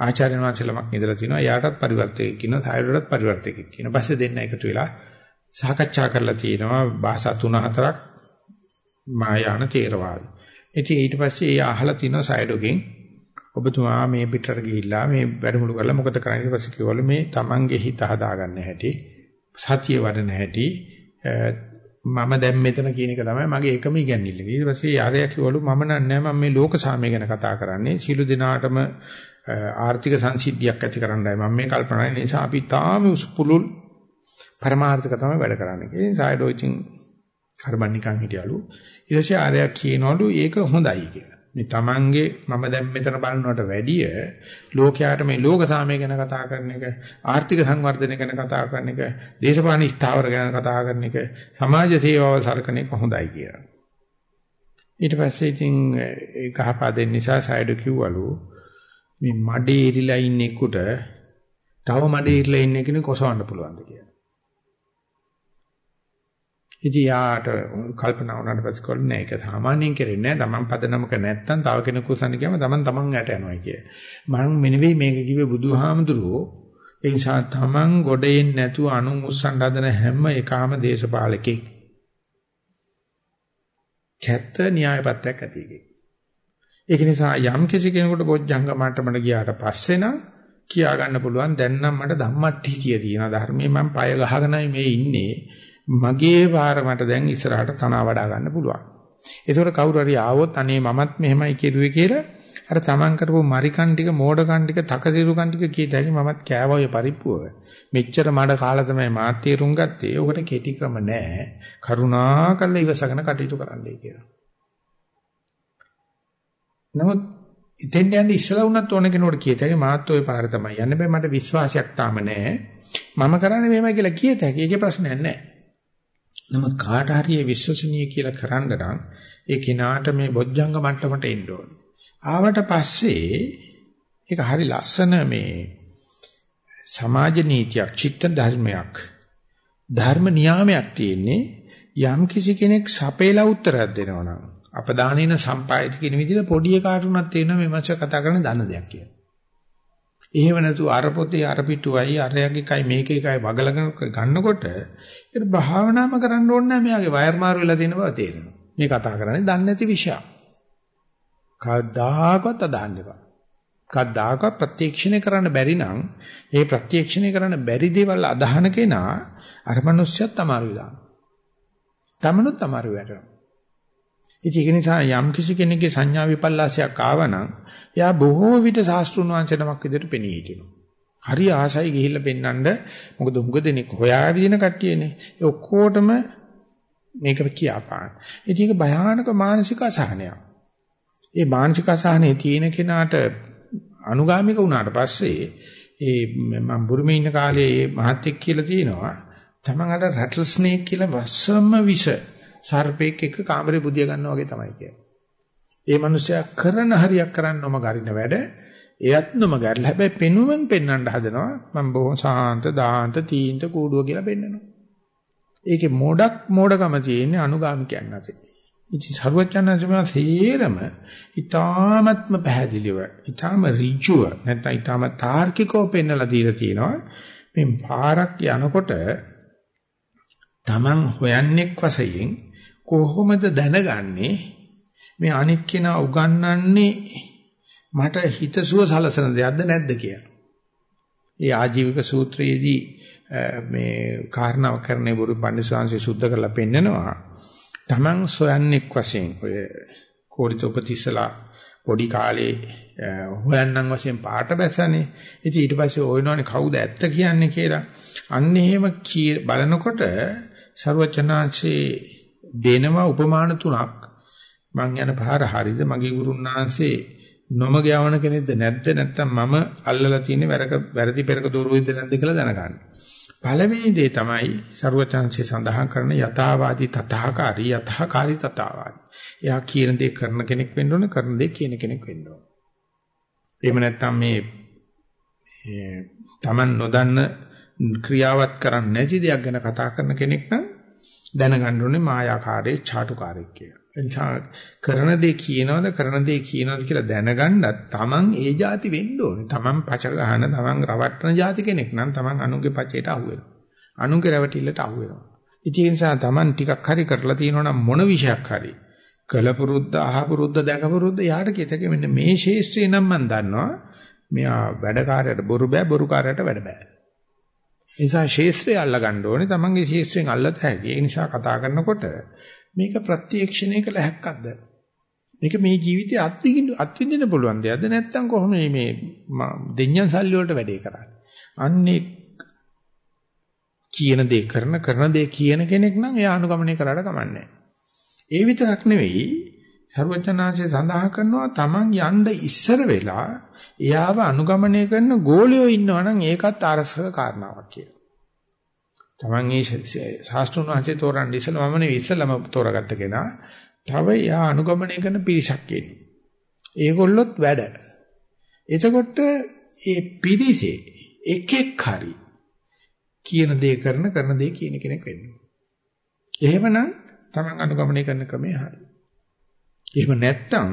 ආචාර්යන් වහන්සේලමක් ඉඳලා තිනවා. එයාටත් පරිවර්තකෙක් කියනවා, සායරටත් පරිවර්තකෙක් කියනවා. පස්සේ දෙන්න එකතු වෙලා සාකච්ඡා කරලා තියෙනවා භාෂා තුන හතරක් මහායාන තේරවාද. ඉතින් ඊට පස්සේ එයා අහලා තිනවා සායඩෝගෙන් ඔබතුමා මේ පිටරට ගිහිල්ලා මේ වැඩමුළු කරලා මොකද කරන්නේ ඊට පස්සේ කිව්වලු මේ Tamange හිත හදාගන්න හැටි සතිය වඩන හැටි මම දැන් මෙතන කියන එක තමයි මගේ එකම ඉගැන්විල්ල. ඊට පස්සේ යාරයා කිව්වලු මම නෑ මම මේ ලෝක සාමය ගැන කතා කරන්නේ. සීළු දිනාටම ආර්ථික සංසිද්ධියක් ඇති කරන්නයි මම මේ කල්පනා කරන්නේ. නිසා අපි තාම උස්පුලුල් පරමාර්ථක තමයි වැඩ කරන්නේ. ඒ නිසා ඩොයිචින් කරබන් නිකන් හිටියලු. ඊට පස්සේ ආරයා කියනවලු ඒක හොඳයි කියලා. මේ Tamange මම දැන් මෙතන බලනවට වැඩිය ලෝකයාට මේ ලෝක සාමය ගැන කතා කරන එක ආර්ථික සංවර්ධනය ගැන කතා කරන එක දේශපාලන ස්ථාවර ගැන කතා කරන එක සමාජ සේවාව සලකන එක හොඳයි කියලා. ඊට පස්සේ ඉතින් ඒ ගහපා දෙන්න නිසා සයිඩ් කිව්වලු මේ මඩේ ඉරිලා ඉන්නෙකුට තව මඩේ ඉරිලා ඉන්න කෙනෙක් කොසවන්න පුළුවන්ද කියලා. ඉතින් යාට කල්පනා වුණාට පස්සේ කොල්ල නෑ ඒක සාමාන්‍යයෙන් කරන්නේ නෑ. Taman පදනමක නැත්තම් තව කෙනෙකු සඳ කියම Taman Taman යට යනවා කිය. මම මෙනෙවෙයි මේක කිව්වේ බුදුහාමුදුරුවෝ ඒ නිසා Taman ගොඩේන් නැතුව අනුන් උස්සන් හදන හැම එකම දේශපාලකෙක්. කැත්ත න්‍යායපත්‍යක් ඇතිගේ. ඒක නිසා යම් කිසි කෙනෙකුට බොජ්ජංග මට්ටමට ගියාට පස්සේ නම් කියා ගන්න පුළුවන් දැන් නම් මට ධම්මට්ඨිය තියෙනවා ධර්මයේ මම පය ගහගෙනයි මේ ඉන්නේ මගේ වාර මට දැන් ඉස්සරහට තනවා වඩා ගන්න පුළුවන්. ඒතකොට කවුරු හරි ආවොත් අනේ මමත් මෙහෙමයි කෙරුවේ කියලා අර තමන් කරපු මරිකන් ටික මෝඩකන් ටික තකතිරුකන් ටික කීතයි මමත් කෑවා ඔය පරිප්පුව. මෙච්චර මඩ කාලා තමයි මාත් තීරුම් ගත්තේ. ඔකට කෙටි ක්‍රම නැහැ. කරුණා කරලා ඉවසගෙන කටයුතු කරන්නයි කියලා. නමුත් ඉතින් යන්නේ ඉස්සලා වුණත් ඕන කෙනෙකුට කියතයි මාත් ওই පාර තමයි යන්න බෑ මට විශ්වාසයක් තාම නැහැ. මම කරන්නේ මෙහෙමයි කියලා කියතයි. ඒකේ ප්‍රශ්නයක් නැහැ. නමුත් කාට හරි විශ්වසනීය කියලා කරන්න නම් ඒ කිනාට මේ බොජ්ජංග මට්ටමට එන්න ඕනේ. ආවට පස්සේ ඒක හරි ලස්සන මේ සමාජ නීතියක්, චිත්ත ධර්මයක්, ධර්ම නියාමයක් තියෙන්නේ යම් කිසි කෙනෙක් සපේලා උත්තරයක් දෙනවා නම් අපදානින සම්පායති කියන විදිහට පොඩි එකාට උනත් තේරෙනවා මේ මාස කතා කරන දන්න දෙයක් කියලා. එහෙම නැතු අර පොතේ අර පිටුවයි අරයගේ කයි මේකේ කයි වගලගෙන ගන්නකොට ඒක භාවනාම කරන්න ඕනේ නැහැ මෙයාගේ වයර් මාරු වෙලා තියෙන බව තේරෙනවා. මේ කතා කරන්නේ දන්නේ නැති විෂයක්. කවදාකවත් අදහන්න එපා. කවදාකවත් ප්‍රත්‍යක්ෂණය කරන්න බැරි නම් ඒ ප්‍රත්‍යක්ෂණය කරන්න බැරි දේවල් අදහන කෙනා අර මනුස්සයත් අමාරු වෙලා. තමනුත් අමාරු වෙනවා. ඉතින් ඒක නිසා යම් කිසි කෙනෙක්ගේ සංඥා විපල්ලාසයක් ආවනම් එයා බොහෝ විට සාස්ත්‍රුණ වංශ නමක් විදිහට පෙනී හිටිනවා. හරි ආසයි ගිහිල්ලා පෙන්නන්න මොකද උඟ දෙනෙක් හොයා විදින කට්ටියනේ. ඒ ඔක්කොටම මේක කියපාන. ඉතින් ඒක භයානක මානසික අසහනයක්. ඒ මානසික අසහනේ තියෙන කෙනාට අනුගාමික වුණාට පස්සේ ඒ මම බුරුමේ ඉන්න කාලේ මහත්ෙක් කියලා තියෙනවා. තමන් අර රැටල් ස්නේක් කියලා වස්සම විෂ සර්පෙක් එක්ක කාමරේ බුදිය ගන්නවා වගේ තමයි කියන්නේ. ඒ මිනිස්සයා කරන හරියක් කරන්නම ගරින වැඩ එයත් නොම ගරිලා හැබැයි පෙනුමෙන් පෙන්වන්න හදනවා මම බොහොම සාන්ත දාන්ත තීන්ත කූඩුව කියලා පෙන්නනවා. ඒකේ මොඩක් මොඩකම තියෙන්නේ අනුගාමිකයන් අතේ. ඉතින් සරුවචනන්සේ මේ තේරම ඊ타මත්ම පැහැදිලිව ඊ타ම ඍජුව නැත්නම් ඊ타ම තාර්කිකව පෙන්වලා දීලා තියෙනවා. මේ පාරක් යනකොට Taman හොයන්නෙක් වශයෙන් කොහොමද දැනගන්නේ මේ අනිත් කෙනා උගන්වන්නේ මට හිතසුව සලසන දෙයක්ද නැද්ද කියලා. ඒ ආජීවක සූත්‍රයේදී මේ කාරණාව කරන්නේ බුරු පන්සිංශය සුද්ධ කරලා පෙන්නනවා. Taman සොයන්නෙක් වශයෙන් ඔය කෝරිත උපතිසලා පොඩි කාලේ හොයන්නම් වශයෙන් පාට බැසනේ. ඉතින් ඊට පස්සේ ඔයනෝනේ කවුද ඇත්ත කියන්නේ කියලා. අන්න එහෙම බලනකොට ਸਰවචනාංශේ දෙනවා උපමාන තුනක්. මං යන පාර හරිද මගේ ගුරුන්නාංශේ නොමග යවන කෙනෙක්ද නැද්ද නැත්නම් මම අල්ලලා තියෙන වැරදි පෙරක දෝරුවෙද්ද නැද්ද කියලා දැනගන්න. පළවෙනි දේ තමයි ਸਰවචනාංශේ සඳහන් කරන යථාවාදී තථාකාරී යථාකාරී තථාවාදී. එයා කියන දේ කරන කෙනෙක් වෙන්න ඕන කරන දේ කියන කෙනෙක් වෙන්න ඕන. එහෙම නැත්නම් මේ Taman නොදන්න ක්‍රියාවත් කරන්නේ නැති දෙයක් ගැන කතා කරන කෙනෙක් නම් දැනගන්න ඕනේ මායාකාරී චාටුකාරී කියලා. එනිසා කරන දේ කියනවද කරන දේ කියනවද කියලා දැනගන්නත් Taman ඒ જાති වෙන්න ඕනේ. Taman පච ගහන, Taman රවට්ටන જાති කෙනෙක් නම් Taman අනුන්ගේ පචේට අහු වෙනවා. අනුන්ගේ රැවටිල්ලට අහු වෙනවා. ඉතින් ඒ නිසා Taman ටිකක් හරි කරලා තියෙනවනම් මොන විශයක් හරි කලපුරුද්ද අහපුරුද්ද දැකපුරුද්ද යාට කිතක මෙන්න මේ ශේෂ්ත්‍රේ නම් මම දන්නවා. මෙයා වැඩකාරයට බොරු බෑ බොරුකාරයට වැඩ බෑ. ඒ නිසා ශේෂ්ත්‍රය අල්ල ගන්න ඕනේ. Tamanගේ ශේෂ්ත්‍රයෙන් අල්ලත හැකි. ඒ නිසා කතා කරනකොට මේක ප්‍රත්‍යක්ෂණය කළ හැක්කක්ද? මේක මේ ජීවිතේ අත්විඳින්න අත්විඳින්න පුළුවන් දෙයක්ද නැත්නම් කොහොම මේ දෙඤ්ඤන් සල්ලි වලට වැඩේ කරන්නේ? අන්නේ කියන දේ කරන කරන දේ කියන කෙනෙක් නම් එයා අනුගමනය කරාට කමන්නේ ඒ විතරක් නෙවෙයි සර්වඥාන්සේ සඳහන් කරනවා Taman යන්න ඉස්සර වෙලා එයාව අනුගමනය කරන ගෝලියෝ ඉන්නවනම් ඒකත් අරසක කාරණාවක් කියලා. Taman මේ ශාස්ත්‍රුන් වහන්සේ තෝරන්නේ ඉස්සෙල්ලා මම නෙවෙයි ඉස්සෙල්ලාම තෝරාගත්ත කෙනා. තව එයා අනුගමනය කරන පිරිසක් ඉන්නේ. ඒගොල්ලොත් වැඩ. එතකොට ඒ පිරිසේ එකෙක් හරි කියන දේ කරන කරන දේ කියන කෙනෙක් වෙන්න. එහෙමනම් Taman අනුගමනය කරන ක්‍රමය හරි. එහෙම නැත්තම්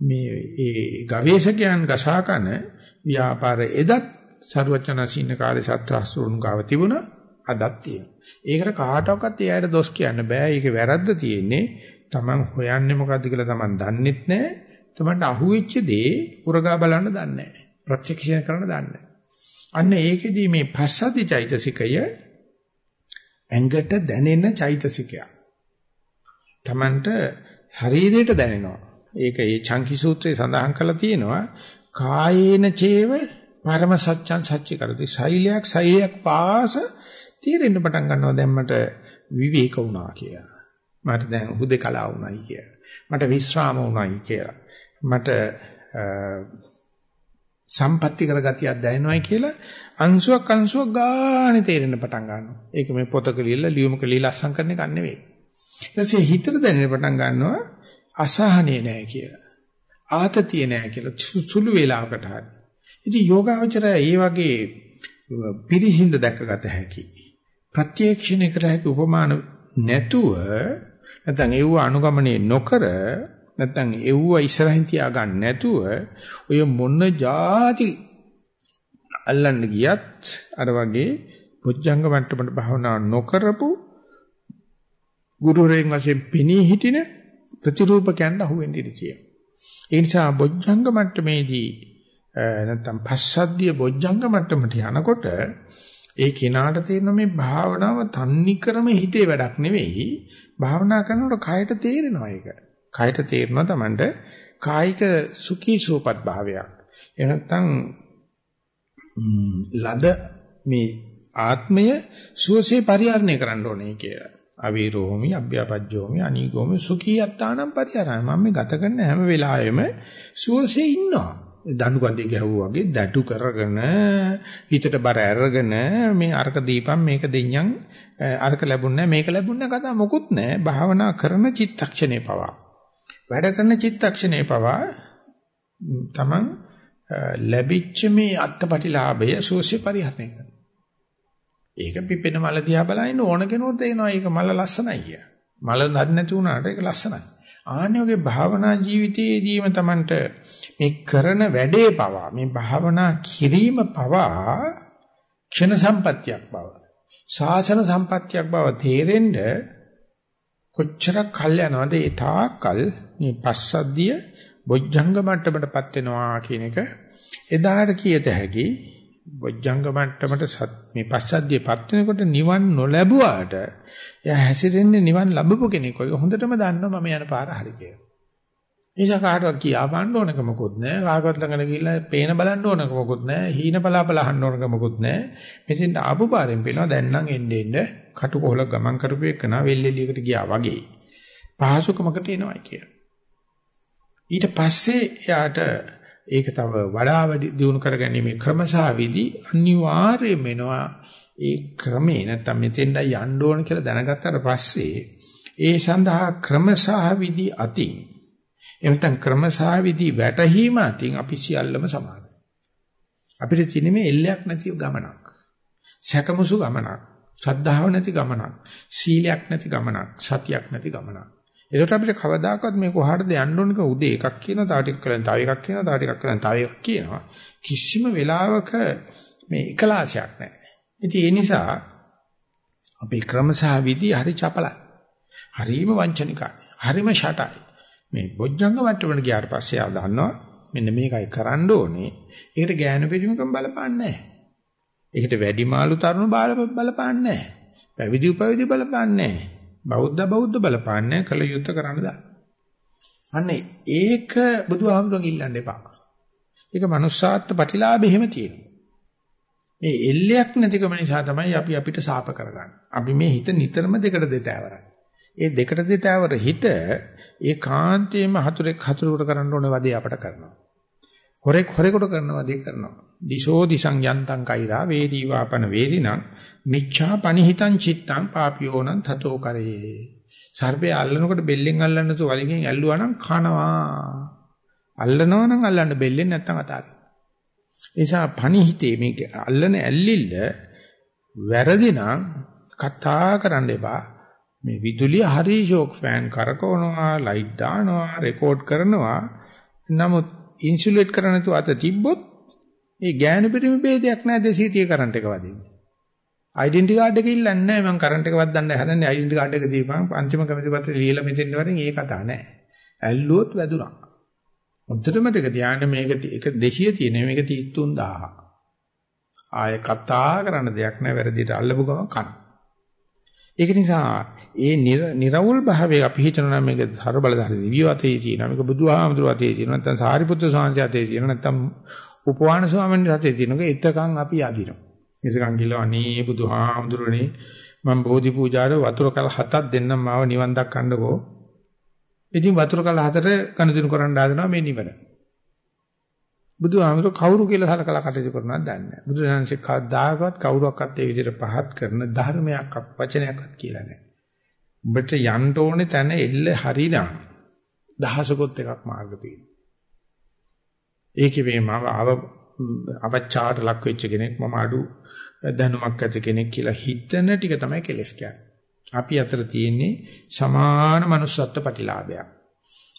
මේ ඒ ගවේෂකයන් ගසාකන ව්‍යාපාර එදත් ਸਰවචනසින්න කාලේ සත්‍යාස්ත්‍රුන් ගාව තිබුණා අදත් තියෙනවා. ඒකට කාටවත් එයාට දොස් කියන්න බෑ. ඒකේ වැරද්ද තියෙන්නේ Taman හොයන්නේ මොකද්ද කියලා Taman දන්නෙත් නෑ. Tamanට අහුවෙච්ච දේ උරගා බලන්න දන්නේ නෑ. ප්‍රත්‍යක්ෂණය කරන්න දන්නේ නෑ. අන්න ඒකෙදී මේ පස්සද්ධි චෛතසිකය ඇඟට දැනෙන චෛතසිකයක්. Tamanට ශරීරයට දැනෙනවා. ඒක ඒ චංකි සූත්‍රයේ සඳහන් කරලා තියෙනවා කායේන චේව පරම සත්‍යං සත්‍ය කරති සෛලයක් සෛලයක් පාස තීරෙන්න පටන් ගන්නවා දැන් මට විවේක වුණා කියලා. මට දැන් හුදේකලා වුණයි කියලා. මට විශ්‍රාම වුණයි කියලා. මට සම්පත්‍ති කරගතියක් දැනෙනවයි කියලා අංශුවක් අංශුවක් ගානේ තේරෙන්න පටන් ගන්නවා. ඒක මේ පොතක ලියලා ලියුමක ලියලා අස්සම් කරන එකක් නෙවෙයි. ඊටසේ හිතට දැනෙන්න පටන් ගන්නවා අසහනේ නැහැ කියලා. ආතතිය නැහැ කියලා සුළු වේලාවකට හරි. ඉතින් යෝගාවචරය ඒ වගේ පිරිහිඳ දැකගත හැකි. ප්‍රත්‍යක්ෂණය කර හැකි උපමාන නැතුව නැත්නම් ඒව අනුගමනය නොකර නැත්නම් ඒව ඉස්සරහින් තියාගන්න නැතුව ඔය මොන જાති අල්ලන්න ගියත් අර වගේ බොජ්ජංග මට්ටමට භාවනා නොකරපු ගුරුරෙන් වශයෙන් පිනී හිටින ප්‍රතිරූපකයන්ට අහුවෙන්න ඉඩ තියෙනවා. ඒ නිසා බොජ්ජංග මට්ටමේදී නැත්නම් පස්සද්ධිය බොජ්ජංග මට්ටමට යනකොට ඒ කෙනාට තේරෙන මේ භාවනාව තන්නි ක්‍රම හිතේ වැඩක් නෙවෙයි. භාවනා කරනකොට කයට තේරෙනවා ඒක. කයට තේරෙනවා Tamanට කායික සුඛී සූපත් භාවයක්. එහෙම නැත්නම් ලද මේ ආත්මය සුවසේ පරිහරණය කරන්න ඕනේ කියලා. අවීරෝමි අභ්‍යපජ්ජෝමි අනීගෝමි සුඛී යත්තානම් පරිහරණය. මම මේ ගත කරන හැම වෙලාවෙම සුවසේ ඉන්නවා. දඬු කන්දේ ගැහුවා වගේ දඩු කරගෙන හිතට බර අරගෙන මේ අරක දීපම් මේක දෙඤ්ඤම් අරක ලැබුණේ මේක ලැබුණේ කතා මොකුත් නැහැ භාවනා කරන චිත්තක්ෂණේ පවා වැඩ කරන චිත්තක්ෂණේ පවා තමන් ලැබිච්ච මේ අත්පටිලාභය සෝෂි පරිහරණය කරනවා ඒක පිපෙන මල දිහා බලන ඕන කෙනෙකුට තේනවා ඒක මල ලස්සනයි කිය. මල නැති වුණාට ඒක ලස්සනයි. ආන්නේ භාවනා ජීවිතයේදීම Tamanට මේ කරන වැඩේ පවා මේ භාවනා කිරීම පවා ක්ෂණ සම්පත්තියක් බව ශාසන සම්පත්තියක් බව තේරෙන්න කොච්චරක් කල් යනවද ඒ තාකල් මේ පස්සද්ධිය බොජ්ජංග මට්ටමටපත් වෙනවා කියන එක එදාට කියත හැකි බොජ්ජංග මට්ටමට මේ පස්සද්ධියපත් වෙනකොට නිවන් නොලැබුවාට එයා හැසිරෙන්නේ නිවන් ලැබපු කෙනෙක් වගේ හොඳටම දන්නවා මම යන පාර හරි කියලා. නිසා කාටවත් කියා බලන්න ඕනක මොකුත් නැහැ. කාගවත් ළඟට ගිහිල්ලා පේන බලන්න ඕනක මොකුත් නැහැ. හීන බලාපල අහන්න ඕනක මොකුත් නැහැ. මෙතෙන්ට ආපු පාරෙන් පේනවා දැන් නම් එන්නේ එන්නේ කටුකොහල ගමන් කරපු එකන වෙල්ෙලියකට ගියා වගේ. පහසුකමකට එනවයි කියලා. ඊට පස්සේ යාට ඒක තව වඩා වැඩි දියුණු කරගැනීමේ ක්‍රමසහ විදි අනිවාර්යයෙන්ම වෙනවා ඒ ක්‍රමේ නැත්තම් මෙතෙන්ඩයි යන්න ඕන කියලා දැනගත්තට පස්සේ ඒ සඳහා ක්‍රමසහ විදි අතින් එනතන් ක්‍රමසහ විදි වැටහීම අතින් අපි සියල්ලම සමානයි. අපිට තියෙන මේ එල්ලයක් නැති ගමනක්. සැකමුසු ගමනක්. ශ්‍රද්ධාව නැති ගමනක්. සීලයක් නැති ගමනක්. සතියක් නැති ගමනක්. ඒකට අපිට කවදාකවත් මේ කොහාටද යන්න ඕනක උදේ එකක් කියනවා තව ටිකක් කලින් තව එකක් කියනවා තව ටිකක් කලින් තව එකක් කියනවා කිසිම වෙලාවක මේ එකලාශයක් නැහැ. ඉතින් ඒ නිසා අපේ ක්‍රමසහ විදි හරි චපලයි. හරිම වංචනිකයි. හරිම ෂටයි. මේ බොජ්ජංග මට්ටමට ගියාට පස්සේ ආ දන්නවා මෙන්න මේකයි කරන්න ඕනේ. ඒකට ගෑනු පිළිමකම් බලපාන්නේ නැහැ. ඒකට වැඩිමාළු තරුණ බාල බලපාන්නේ නැහැ. පැවිදි උපවිදි බලපාන්නේ නැහැ. බෞද්ධ බෞද්ධ බලපාන්නේ කල යුද්ධ කරන්න දාන්න. අන්න ඒක බුදුහාමුදුරන් ඉල්ලන්න එපා. ඒක manussාත්ත්ව ප්‍රතිලාභෙ එහෙම තියෙනවා. මේ එල්ලයක් නැතිකම නිසා තමයි අපි අපිට සාප කරගන්නේ. අපි මේ හිත නිතරම දෙකට දෙතෑවරයි. ඒ දෙකට දෙතෑවර හිත ඒකාන්තයෙන්ම හතුරෙක් හතුරෙකුට කරන්න ඕනේ වදේ අපට කරනවා. හොරෙක් හොරෙකුට කරන වදේ කරනවා. දිශෝ දිසං යන්තං කෛරා වේදී වාපන වේදිනං මිච්ඡා පනිහිතං චිත්තං පාපියෝනං තතෝ කරේ. සර්පය අල්ලනකොට බෙල්ලෙන් අල්ලන්න තු වලිගෙන් ඇල්ලුවා නම් කනවා. අල්ලනවා නම් අල්ලන්න බෙල්ලෙන් නැත්තම් අතාරින් නිසා පනිහිතේ මේක අල්ලන ඇල්ලිල්ල වැරදි නම් කතා කරන්න එපා. මේ විදුලිය හරි ෂෝක් ෆෑන් කරකවනවා ලයිට් දානවා රෙකෝඩ් කරනවා. නමුත් ඉන්සුලේට් කරන්න තු අත තිබ්බොත් ඒ ගෑනු පිටිමි ભેදයක් නැහැ 230 කරන්ට් එක වදින්නේ. ඩෙන්ටි කාඩ් එක ඉල්ලන්නේ නැහැ මම කරන්ට් එක වදන්න හදන්නේ ඩෙන්ටි කාඩ් එක දීපන් පංචම කමිටු පත්‍රය ලියලා මෙතෙන් වරින් ඒ කතා නැහැ. ඇල්ලුවොත් වැදුනා. මුද්දට මතක තියාගන්න මේක එක 200 තියෙන මේක 33000. ආය කතා කරන්න දෙයක් නැහැ වැරදිට අල්ලපු ගමන් කන. ඒක නිසා ඒ නිර්වුල් භාවයේ අපි හිතනවා මේක හර බලධාරී දිවිය අතේ තියෙනවා මේක බුදුහාමුදුරුවෝ අතේ තියෙනවා නැත්නම් සාරිපුත්‍ර ස්වාමීන් අතේ තියෙනවා නැත්නම් උපවාන ස්වාමීන් වහන්සේ දිනක එතකන් අපි අදිනවා. එතකන් කිව්ලා අනේ බුදුහාමුදුරනේ මම බෝධි පූජාවේ වතුර කල හතක් දෙන්නම් මාව නිවන් දක්කන්නකෝ. ඉතින් වතුර කල හතර කනුදිනු කරන්න හදනවා මේ නිවන. බුදුහාමුදුර කවුරු කියලා සලකලා කටයුතු කරනවද දන්නේ නැහැ. බුදුරජාණන්සේ කවදාකවත් කවුරුවක්වත් ඒ විදිහට පහත් කරන ධර්මයක් වචනයක්වත් කියලා නැහැ. උඹට යන්න ඕනේ තැන එල්ල හරිනම් දහසකොත් එකක් මාර්ග තියෙනවා. ඒකේ මේ මම අව අවචාට ලක් වෙච්ච කෙනෙක් මම අඩු දැනුමක් ඇති කෙනෙක් කියලා හිතන ටික තමයි කෙලස් කියන්නේ. අපි අතර තියෙන්නේ සමාන manussත්ව ප්‍රතිලාභයක්.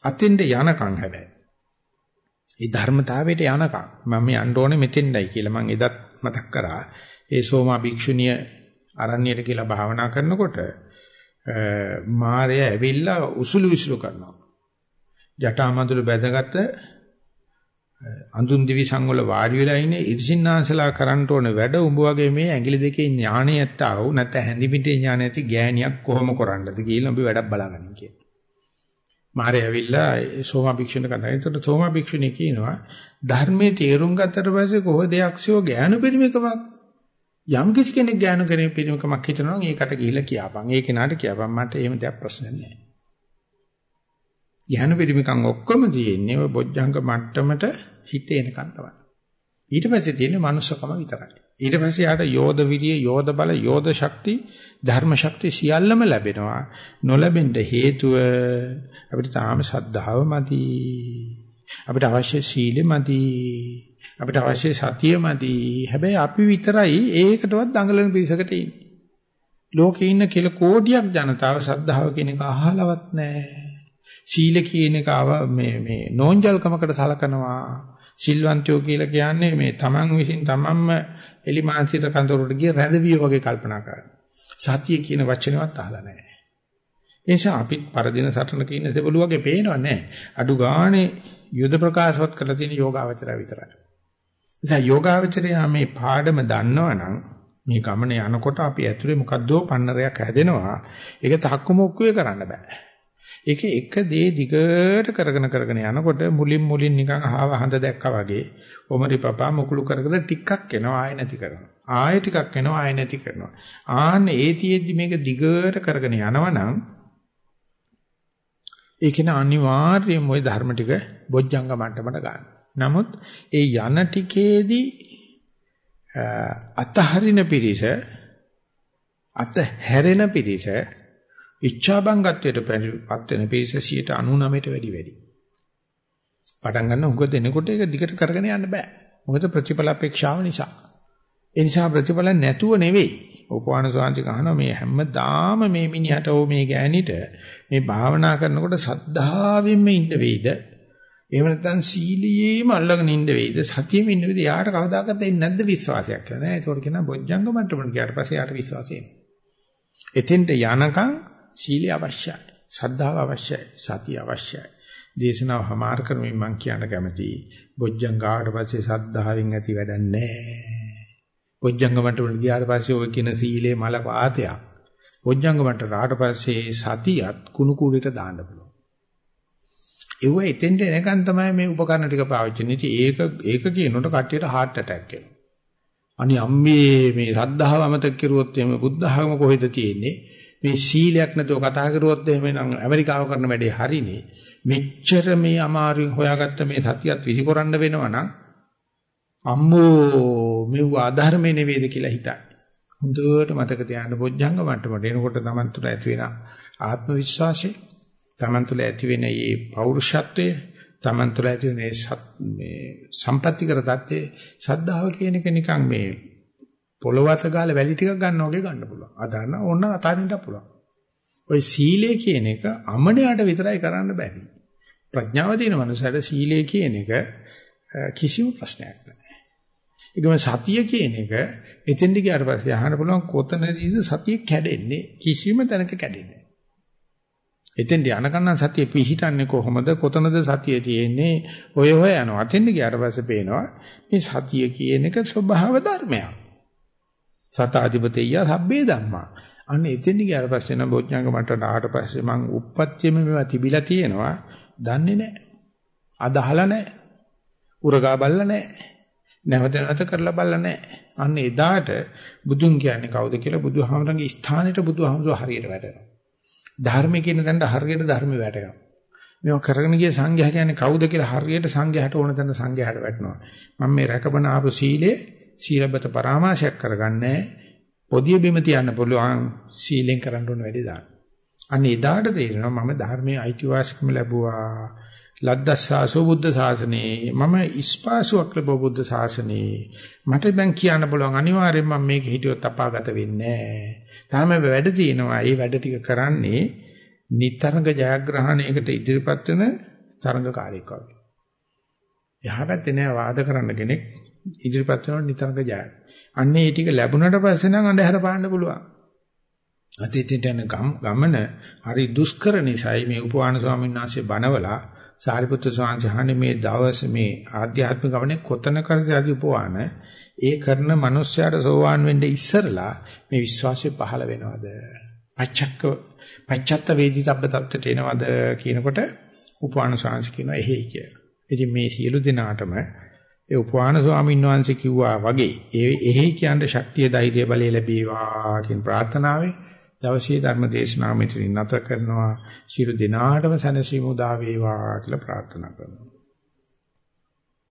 අතින්ද යනකම් හැබැයි. ඒ ධර්මතාවයට යනකම් මම යන්න ඕනේ මෙතෙන්ඩයි කියලා මම එදත් මතක් කරා. ඒ සෝමා භික්ෂුණිය අරණ්‍යයට කියලා භාවනා කරනකොට මාරය ඇවිල්ලා උසුළු විසුළු කරනවා. ජටාමඳුල බැඳගත්ත අඳුන් දිවි සංවල වාඩි වෙලා ඉන්නේ ඉර්ෂින්නාන්සලා කරන්න ඕන වැඩ උඹ වගේ මේ ඇඟිලි දෙකේ ඥාණය ඇත්තා වූ නැත්නම් හැඳි පිටේ ඥාණය ඇති ගෑණියක් කොහොම කරන්නද කියලා උඹ වැඩක් බලාගන්න කියන. මාරේ ඇවිල්ලා සෝමා භික්ෂුණට කතා කරා. ඒතකොට සෝමා භික්ෂුණී කියනවා ධර්මයේ තේරුම් ගත්තට පස්සේ කොහොමද යක්ෂයෝ ගෑනු පිරිමිකමක් යම් කිසි කෙනෙක් ගෑනු කෙනෙක් පිරිමිකමක් හිතනවා නම් ඒකට ගිහිල්ලා කියපන්. ඒ කෙනාට කියපන් මට එහෙම දෙයක් ප්‍රශ්නයක් නැහැ. යහන පිරිමිකම් ඔක්කොම තියෙන්නේ ඔය බොජ්ජංග මට්ටමට හිත එනකන් තමයි. ඊට පස්සේ තියෙන්නේ manussකම විතරයි. ඊට පස්සේ යාට යෝධ විරිය, යෝධ බල, යෝධ ශක්ති, ධර්ම ශක්ති සියල්ලම ලැබෙනවා. නොලැබෙන්න හේතුව අපිට තාම ශද්ධාව මදි. අපිට අවශ්‍ය සීලෙ මදි. අපිට අවශ්‍ය සතිය මදි. හැබැයි අපි විතරයි ඒකටවත් දඟලන පිරිසකට ඉන්නේ. ලෝකේ ඉන්න කෙල කෝටියක් ජනතාව ශද්ධාව කියන එක අහලවත් නැහැ. සීල කියන එක මේ මේ නෝන්ජල්කමකට සලකනවා සිල්වන්තයෝ කියලා කියන්නේ මේ තමන් විසින් තමන්ම එලිමාන්සිත කඳවුරට ගිය රැඳවිය වගේ කල්පනා කරනවා සතිය කියන වචනවත් අහලා නැහැ ඒ නිසා අපිත් පරදින සටනක ඉන්න දෙබළු වගේ පේනව නෑ. අඩු ගානේ යුද ප්‍රකාශවත් කරලා තියෙන යෝගාවචරය විතරයි. නිසා යෝගාවචරය මේ පාඩම දන්නවනම් මේ ගමනේ යනකොට අපි ඇතුලේ මොකද්දෝ පන්නරයක් හැදෙනවා. ඒක තක්කු මොක්කුවේ කරන්න බෑ. ඒක එක දේ දිගට කරගෙන කරගෙන යනකොට මුලින් මුලින් නිකන් ආව හඳ දැක්කා වගේ ඔමරි පපා මුකුළු කරගෙන ටිකක් එනවා ආය නැති කරනවා. ආය ටිකක් එනවා ආය නැති කරනවා. ආන්න ඒතියෙදි මේක දිගට කරගෙන යනවනම් ඒකේන අනිවාර්යයෙන්ම ওই ධර්ම ටික බොජ්ජංග මට්ටමට ගන්න. නමුත් ඒ යන ටිකේදී අතහරින පිරිස අත හැරෙන පිරිස ඉච්ඡාබංගත්වයට පත් වෙන පිරිස 99ට වැඩි වැඩි. පටන් ගන්න උග දෙනකොට ඒක දිගට කරගෙන යන්න බෑ. මොකද ප්‍රතිඵල අපේක්ෂාව නිසා. ඒ නිසා ප්‍රතිඵල නැතුව නෙවෙයි. උපවාන සාංශ කහනවා මේ හැමදාම මේ මිනිහට ඕ මේ ගෑණිට මේ භාවනා කරනකොට සද්ධාවෙන්ම ඉන්න වෙයිද? එහෙම නැත්නම් සීලියේම අල්ලගෙන ඉන්න වෙයිද? සතියෙම ඉන්න වෙයිද? යාට කවදාකවත් එන්නේ නැද්ද විශ්වාසයක් කියලා නෑ. ඒකෝට කියනවා බොජ්ජංග මට්ටමට ගියාට පස්සේ යාට විශ්වාසය එනවා. එතෙන්ට යනකම් සීලිය අවශ්‍යයි. සද්ධාව අවශ්‍යයි. සතිය අවශ්‍යයි. දේශනාව හමාර කරමින් මම කියන්න කැමතියි. බොජ්ජංගාට පස්සේ සද්ධාවෙන් ඇති වැඩක් නැහැ. බොජ්ජංග මට්ටමට ගියාට පස්සේ ඔය කියන සීලේ මල පාතයක්. බොජ්ජංග මට්ටමට ආවට පස්සේ සතියත් කුණු කුරේට දාන්න පුළුවන්. ඒව එතෙන්ට එනකන් තමයි මේ උපකරණ ටික පාවිච්චි කරන්නේ. ඒක ඒක කියනකොට කට්ටියට heart attack එනවා. අනි අම්මේ මේ සද්ධාව අමතක කරුවොත් එimhe බුද්ධ ධර්ම කොහෙද තියෙන්නේ? මේ සීලයක් නැතුව කතා කරුවොත් එහෙනම් ඇමරිකාව කරන වැඩේ හරිනේ. මෙච්චර මේ අමාරුවෙන් හොයාගත්ත මේ සතියත් විසිකරන්න වෙනවා නම් අම්මෝ මෙව ආධර්මේ නෙවෙයිද කියලා හිතයි. හොඳට මතක තියාගන්න බොජ්ජංග මට්ටමට එනකොට Taman තුල ඇති වෙන ආත්ම විශ්වාසය, තමන් තුළ ඇති වෙන මේ පෞරුෂත්වය තමන් තුළ ඇති වෙන මේ සම්පත්‍තිකර தත්ත්වය සද්ධාව කියන එක නිකන් මේ පොළවත ගාලා වැලි ටිකක් ගන්න වගේ ගන්න පුළුවන්. අදාන ඕන අතාරින්න පුළුවන්. ওই සීලය කියන එක අමනයාට විතරයි කරන්න බැරි. ප්‍රඥාව තියෙන මනුස්සයට සීලය කියන එක කිසිම ප්‍රශ්නයක් නැහැ. ඒකම සතිය කියන එක එතෙන්ට ගියාට පස්සේ අහන්න පුළුවන් කොතනදීද සතිය කැඩෙන්නේ? කිසිම තැනක කැඩෙන්නේ නැහැ. එතෙන්දී අනකන්න සතිය පිහිටන්නේ කොහොමද කොතනද සතිය තියෙන්නේ ඔය හොය යනවා. අතෙන්දි ගියාට පස්සේ පේනවා මේ සතිය කියන එක ස්වභාව ධර්මයක්. සතාධිපතිය සබ්බේ ධම්මා. අන්න එතෙන් ගියාට පස්සේ නම් බොඥංග මට ආවට පස්සේ මං උප්පත්තියෙම මේවා තිබිලා තියෙනවා. දන්නේ නැහැ. අදහලා නැහැ. උරගා බල්ලා නැහැ. නැවත නැවත කරලා බලලා නැහැ. අන්න එදාට බුදුන් කියන්නේ කවුද කියලා බුදුහාමරගේ ස්ථානෙට බුදුහාමර හරියට වැටෙනවා. ධර්මයේ කියන තැනට හරියට ධර්ම වැටෙනවා. මේවා කරගෙන ගිය සංඝයා කියන්නේ කවුද කියලා හරියට සංඝයාට ඕන තැන සංඝයාට වැටෙනවා. මම මේ රැකබන ආපු සීලේ සීලබත පරාමාශයක් කරගන්නේ පොදිය බිම තියන්න පුළුවන් සීලෙන් කරන්න ඕන වැඩි දාන්න. අන්න එදාට තේරෙනවා මම ධර්මයේ අයිතිවාසිකම ලැබුවා. ලද්දස්සාසෝ බුද්ධ ශාසනේ මම ඉස්පාසුවක් ලැබුව බුද්ධ ශාසනේ මට දැන් කියන්න පුළුවන් අනිවාර්යෙන්ම මම මේක හිටියොත් අපාගත වෙන්නේ නැහැ. තාම වැඩ තියෙනවා. ඒ වැඩ ටික කරන්නේ නිතරංග ජයග්‍රහණයකට ඉදිරිපත් වෙන තරංගකාරයෙක් වගේ. එහා පැත්තේ නෑ වාද කරන්න කෙනෙක් ඉදිරිපත් වෙනකොට නිතරංග ජයයි. අන්නේ ඒ ටික ලැබුණට පස්සේ නම් අඳුර පාන්න පුළුවන්. අතීතයට යන ගමන හරි දුෂ්කර නිසායි මේ උපවාන ස්වාමීන් වහන්සේ බණවලා සාරිපුත්‍ර ස්වාමීන් මේ දවස් මේ ආධ්‍යාත්මික ගමනේ කොතනකද අද උපවාන ඒ කරන මිනිස්යාට සෝවාන් වෙන්න ඉස්සරලා මේ විශ්වාසය පහළ වෙනවද? පච්චක්ක පච්චත්ත වේදිතබ්බ தත්තට එනවද කියනකොට උපවාන ස්වාමීන් කියනවා එහෙයි කියලා. ඉතින් මේ සියලු දෙනාටම ඒ උපවාන ස්වාමීන් වහන්සේ කිව්වා වගේ ඒ එහෙයි කියන්න ශක්තිය ධෛර්ය බලය ලැබේවා කියන ප්‍රාර්ථනාවෙන් දවසේ ධර්ම දේශනාව මෙතනින් නැත කරනවා. ශිරු දිනාටම සැනසීම උදා වේවා කියලා ප්‍රාර්ථනා කරනවා.